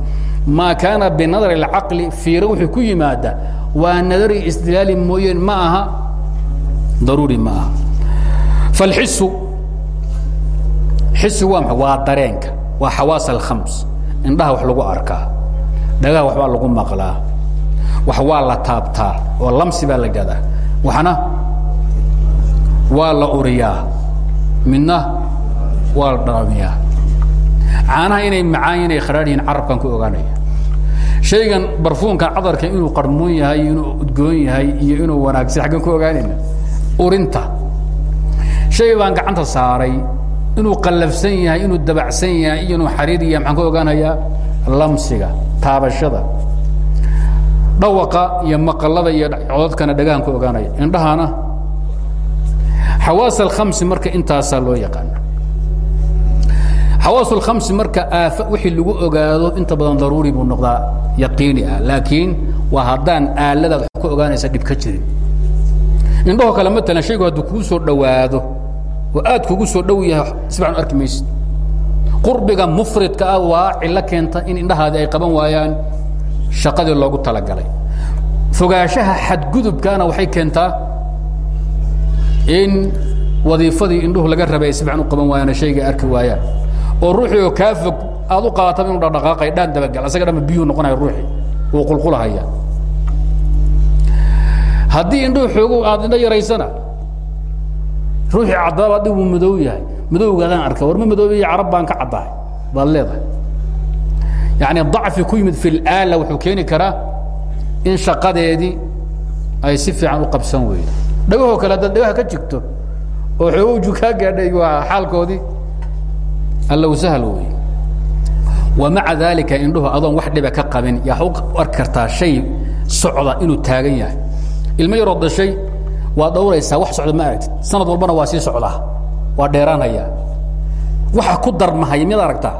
maa kaana binadar اlcaqli fiiro wuxuu ku yimaada waa nadari istidlaali mooyeen ma aha daruuri ma aha falxisu xisi waa maa waa dareenka waa xawaas alkhams indhaha wax lagu arkaa dhagaha waxbaa lagu maqlaa wax waa la taabtaa oo lamsi baa la gadaa waxna waa la uriyaa midna waa la dhamiyaa caanaha inay macaan inay kharaar yihiin carabkan ku ogaanaya. Shaygan barfuunka cadarka inuu qarmoon yahay inuu udgoon yahay iyo inuu wanaagsan xaggan ku ogaanayna. Urinta. Shay baan gacanta saaray inuu qallafsan yahay inuu dabacsan yahay iyo inuu xariir yahay maxaan ku ogaanayaa lamsiga taabashada. Dhawaqa iyo maqalada iyo codadkana dhagahan ku ogaanaya. Indhahana. Xawaas alkhamsi marka intaasaa loo yaqaana xawaas alkhamsi marka aafa wixii lagu ogaado inta badan daruuri buu noqdaa yaqiini ah. Laakiin waa haddaan aaladaad wax ku ogaanaysa dhib ka jirin. Indhahoo kale matalan shaygu hadduu kuu soo dhowaado oo aad kugu soo dhow yahay sibcan arki maysid. Qurbiga mufridka ah waa cillo keenta in indhahaadi ay qaban waayaan shaqadii loogu talagalay. Fogaanshaha xadgudubkaana waxay keentaa in wadiifadii indhuhu laga rabay ay si fiican u qaban waayaan shayga arki waayaan oo ruuxii oo kaa fog aad u qaataba inuu dhaqdhaqaaqay dhaan dabagal asaga dhanba biyuhu noqonaya ruuxii wuu qulqulahaya. Haddii indhuhu xoogo aad indho yaraysana ruuxii caddaaba adhig wuu madow yahay. Madowgaadaan arka war ma madoobiya carab baan ka caddahay baad leedahay. Yani dacfi ku yimid fi laala wuxuu keeni karaa in shaqadeedii ay si fiican u qabsan weydo dhagahoo kale haddaad dhagaha ka jigto oo xoogowju kaa gaadhay waa xaalkoodii allow sahal wey wa maca daalika indhuhu adoon wax dhiba ka qabin yaa u arki kartaa shay socda inuu taagan yahay. Ilmo yaroo dashay waad dhowraysaa wax socda ma aragtid. Sanad walbana waa sii socdaa waa dheeraanhayaa waxa ku darmahaya miyaad aragtaa?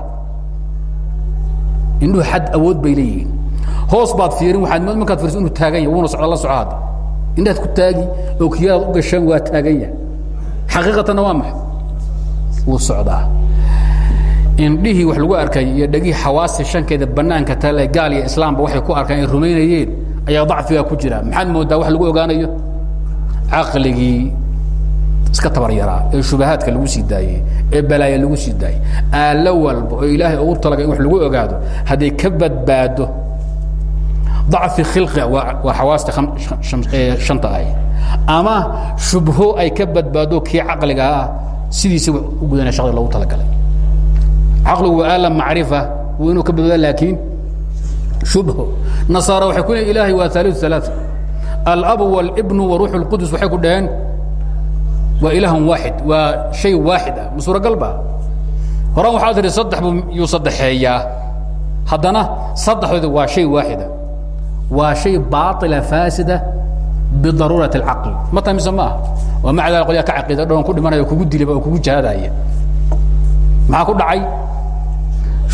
Indhuhu xad awood bay leeyihiin. Hoos baad fiirin waaad markaad fiirso inuu taagan yahy wuuna socda la soco hadda indhaad ku taagi oo kiyaadaad u gashaan waa taagan yahay. Xaqiiqatanna waa maxay? Wuu socdaa indhihii wax lagu arkay iyo dhegihii xawaasi shankeeda banaanka tale gaal iyo islaamba waxay ku arkaan ay rumaynayeen ayaa dacfigaa ku jira. Maxaad moodaa wax lagu ogaanayo? Caqligii iska tabar yaraa ee shubahaadka lagu sii daayey ee balaaya lagu sii daayey aalo walba oo ilaahay ugu talagay in wax lagu ogaado hadday ka badbaado dacfi khilqia waa waa xawaasta shanta ah ama shubho ay ka badbaado kii caqliga ah sidiisa u gudanaya shaqada loogu talagalay caqligu waa aala macrifa waa inuu ka badbaado laakiin shubho nasaara waxay ku leeyiin ilaahay waa haaliu halaa alabu wاlibnu wa ruux اlqudus waxay ku dhaheen waa ilahan waaxid waa shay waaxid ah ma suuragal ba horaan waxaa tihi saddex buu yuu saddexeeyaa haddana saddexdooda waa shay waaxida waa shay baaila faasida bidaruurati اlcaql ma tahay mise ma ah waa maca daal qolyaa ka caqiida dhoon ku dhimanaya kugu dilaba oo kugu jahaadaya maxaa ku dhacay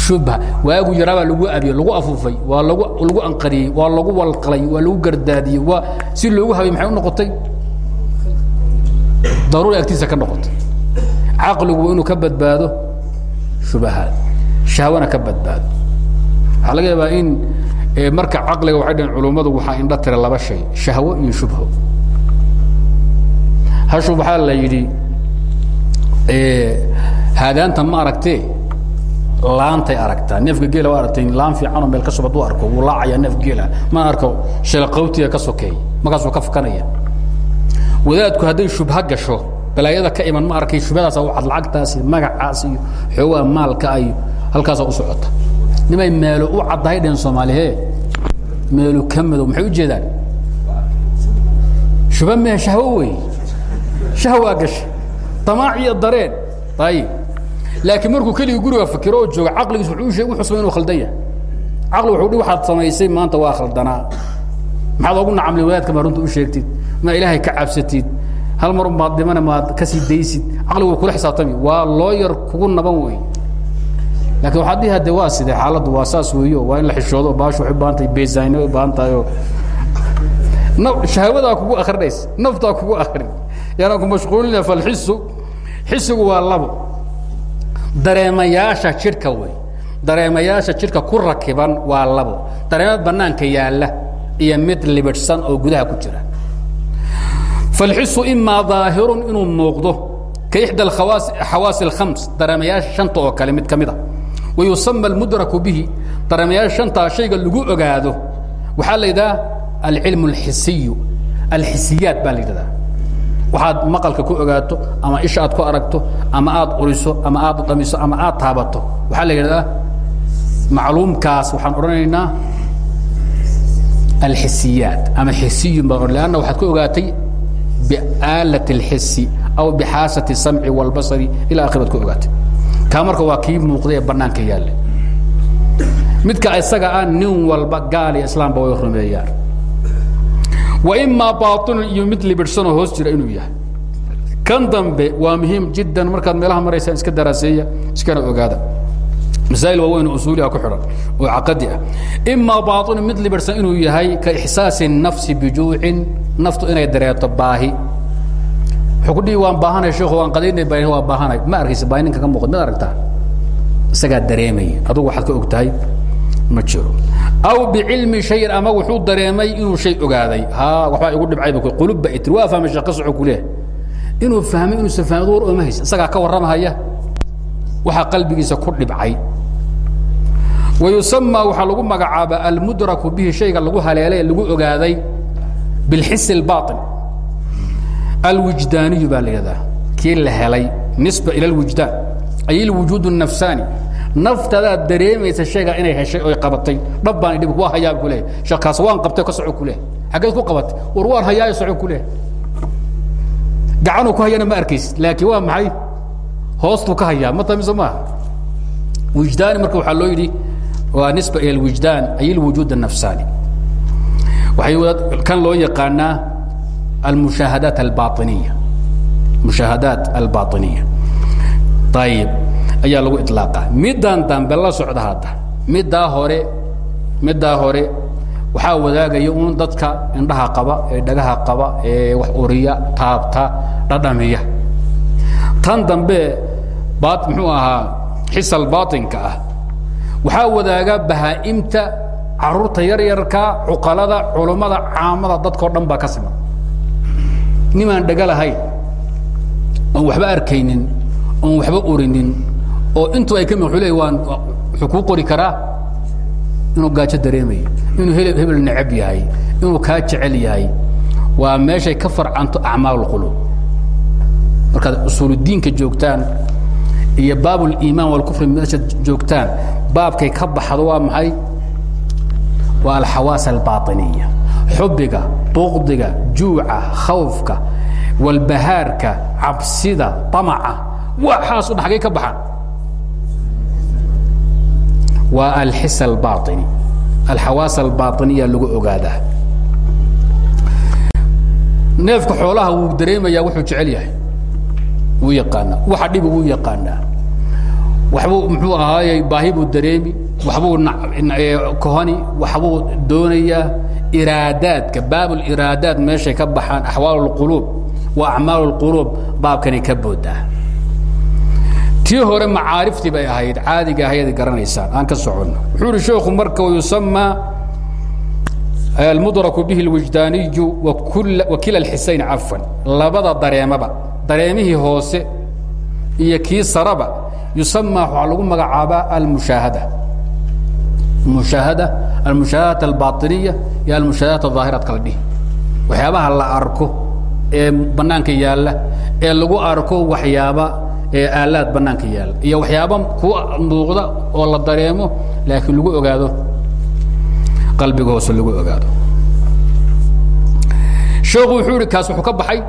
Shubha waagu yaraabaa lagu abiyey lagu afuufay waa lagu anqariyey waa lagu walqalay waa lagu gardaadiyey waa si loogu habay maxay u noqotay? Daruuri agtiisa ka noqotay. Caqligu inuu ka badbaado shubahaad shahwana ka badbaado. Waxaa laga yaabaa in marka caqliga waxay dhaheen culummadu waxaa indha tira laba shay shahwo iyo shubho. Hashu waxaa la yidhi haadaanta ma aragtee laantay aragtaa neefka geela waa aragtay laan fiicanoo meel ka soo hadduu arko wuu laacayaa neef geela. Ma arko shalaqawtiga ka sokeey markaasuu ka fakanaya wadaadku hadday shubha gasho balaayada ka iman ma arkay shubhadaasa waxaad lacagtaas iyo magacaas iyo xoogaa maalka iyo halkaasaa u socota. Nimay meelo u caddahay dheen soomaalihe meelu ka madow maxay u jeedaan shuba mehe shahwo wey shahwaa gasha. Damaac iyo dareen. Ayib laakiin markuu keligii guriga fakiro oo jooga caqligiis wuxuu samay inuu khaldan yahay caqli wuxuu dhi waxaad samaysay maanta waa khaldanaa maxaad ogu nacamli wadaadka ma runta u sheegtid? Ma ilaahay ka cabsatid? Hal mar maad dhimana maad ka sii daysid? Caqligu kula xisaabtami waa looyar kugu naban wey. Laakiin waxaad dhihi hade waa sidee? Xaaladdu waa saas weeyo waa in la xishoodo baashu waxay baahan tahay beesayno ay baahan tahay oo shahwadaa kugu akrinaysa naftaa kugu akrin yaanaan ku mashquulina falxisu xisigu waa labo dareemayaasha jidhka wey dareemayaasha jidhka ku rakiban waa labo. Dareemo banaanka yaalla iyo mid libidhsan oo gudaha ku jira. Falxisu imaa daahirun inuu muuqdo. Ka ixda xawaasi اkhams dareemayaasha shanta oo kale mid ka mid a wayusama almudraku bihi. Dareemayaasha shantaa shayga lagu ogaado. Waxaa la yidhaha alcilm اlxisiyu alxisiyaat baa la yidhahdaa waxaad maqalka ku ogaato ama isha aad ku aragto ama aad uriso ama aad dhamiso ama aad taabato waxaa la yidhahdaa macluumkaas waxaan odhanaynaa alxisiyaat ama xisiyun baan lanna waxaad ku ogaatay biaalat اlxisi aw bixaasati الsamci wاlbasari ila akhir baad ku ogaatay kaa marka waa kii muuqday ee banaanka yaalla midka isaga ah nin walba gaal iyo islaamba way rumeeyaan wa imaa baailun iyo mid libidhsanoo hoos jira inuu yahay. Kan dambe waa muhiim jiddan markaad meelaha maraysaan iska daraaseeya iskana ogaada. Masaa'il waaweyn oo usuuliha ah ku xidhan oo caqadi ah. Imaa baailun mid libidhsan inuu yahay ka ixsaasi nafsi bijuucin naftu inay dareeto baahi. Wuxuu ku dhihi waan baahanay sheekhu waan qadaynay baahin waa baahanay. Ma arkaysa baahi ninka ka muuqad mid aragtaa? Isagaa dareemaya. Adugu waxaad ka og tahay ma jiro aw bicilmi shayin ama wuxuu dareemay inuu shay ogaaday ha waxbaa igu dhibcayba qulubba itri waa fahmay sheekh ka soco ku leeh inuu fahmay inuusan fahmid war ooma haysa isagaa ka warramahaya waxaa qalbigiisa ku dhibcay wayusamaa waxaa lagu magacaabaa almudraku bihi shayga lagu haleelay lagu ogaaday bilxisi اlbaطin alwijdaaniyu baa la yidhahdaa kii la helay nisba ila اlwijdaan ay ilwujuud الnafsaani naftadaad dareemaysa sheega inay heshay oy qabatay. Dhabbaan dhib waa hayaa ku leehay shakaas waan qabtay ka soco ku leehay xaggeed ku qabatay? War waan hayaayo soco ku leehay gacanuu ku hayana ma arkaysid laakiin waa maxay? Hoostuu ka hayaa ma tamise maaha wijdaani marka waxaa loo yidhi waa nisba ila alwijdaan ay alwujuud anafsaani waxay kan loo yaqaanaa almushaahadaat albainiya mushaahadaat albainiya ayib ayaa lagu iطlaaqa middan dambe la socda hadda. Middaa hore middaa hore waxaa wadaagaya un dadka indhaha qaba ee dhagaha qaba ee wax uriya taabta dhadhamiya. Tan dambe ba muxuu ahaa xisal baaطinka ah. Waxaa wadaaga bahaa'imta carruurta yaryarka cuqalada culummada caamada dadkao dhan baa ka siman. Nimaan dhega lahayn oon waxba arkaynin oon waxba urinin oo intuu ay kami wuxuu leey waan wuxuu kuu qori karaa inuu gaajo dareemayo inuu he hebel necab yahay inuu kaa jecel yahay waa meeshay ka farcanto acmaal اlqulub markaad usuuludiinka joogtaan iyo baab اliimaan wاlkufri meeshaad joogtaan baabkay ka baxdo waa maxay waa alxawaas albaطiniya xubiga buqdiga juuca khawfka walbahaarka cabsida amaca waxaas o dhan agay ka baxaan waa alxis albaaini alxawaas albainiya lagu ogaadaa. Neefka xoolaha wuu dareemayaa wuxuu jecel yahay. Wuu yaqaanaa. Waxa dhibu wuu yaqaanaa. Waxbuu muxuu ahaayey baahi buu dareemi waxbuu nkohoni waxbuu doonayaa. Iraadaadka baabuliraadaad meeshay ka baxaan axwaal اlquluub wa acmaal اlquluub baabkani ka boodaa tii hore macaariftii bay ahayd caadiga ahayd garanaysaan. Aan ka soconno wuxuu ihi sheekhu marka yusamaa almudraku bihi اlwijdaaniyu wakila اxisayn cafan labada dareemaba dareemihii hoose iyo kii saraba yusamaa waxaa lagu magacaabaa almushaahada. Mushaahada almushaahadaat albainiya iyo almushaahadaat aahiraat kala dhihi. Waxyaabaha la arko ee banaanka yaalla ee lagu arko waxyaaba ee aalaad bannaanka yaalla iyo waxyaaba ku muuqda oo la dareemo laakiin lagu ogaado. Qalbiga hoose lagu ogaado. Sheekhu wuxuu ihi kaas wuxuu ka baxay.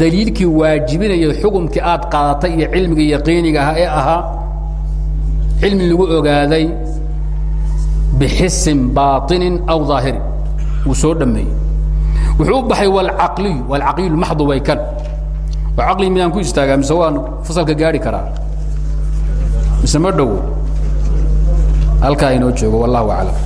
Daliilkii waajibinaya xukumkii aad qaadatay iyo cilmigii yaqiiniga ahaa ee ahaa cilmi lagu ogaaday bixisin baaطinin aw ظaahirin wuu soo dhameeyey wuxuu u baxay wlcaqliyu wlcaqliyu maxdu way kan oo caqli midaan ku istaagaa mise waan fasalka gaari karaa? Mise ma dhowo halkaa inoo joogo wallahu aclam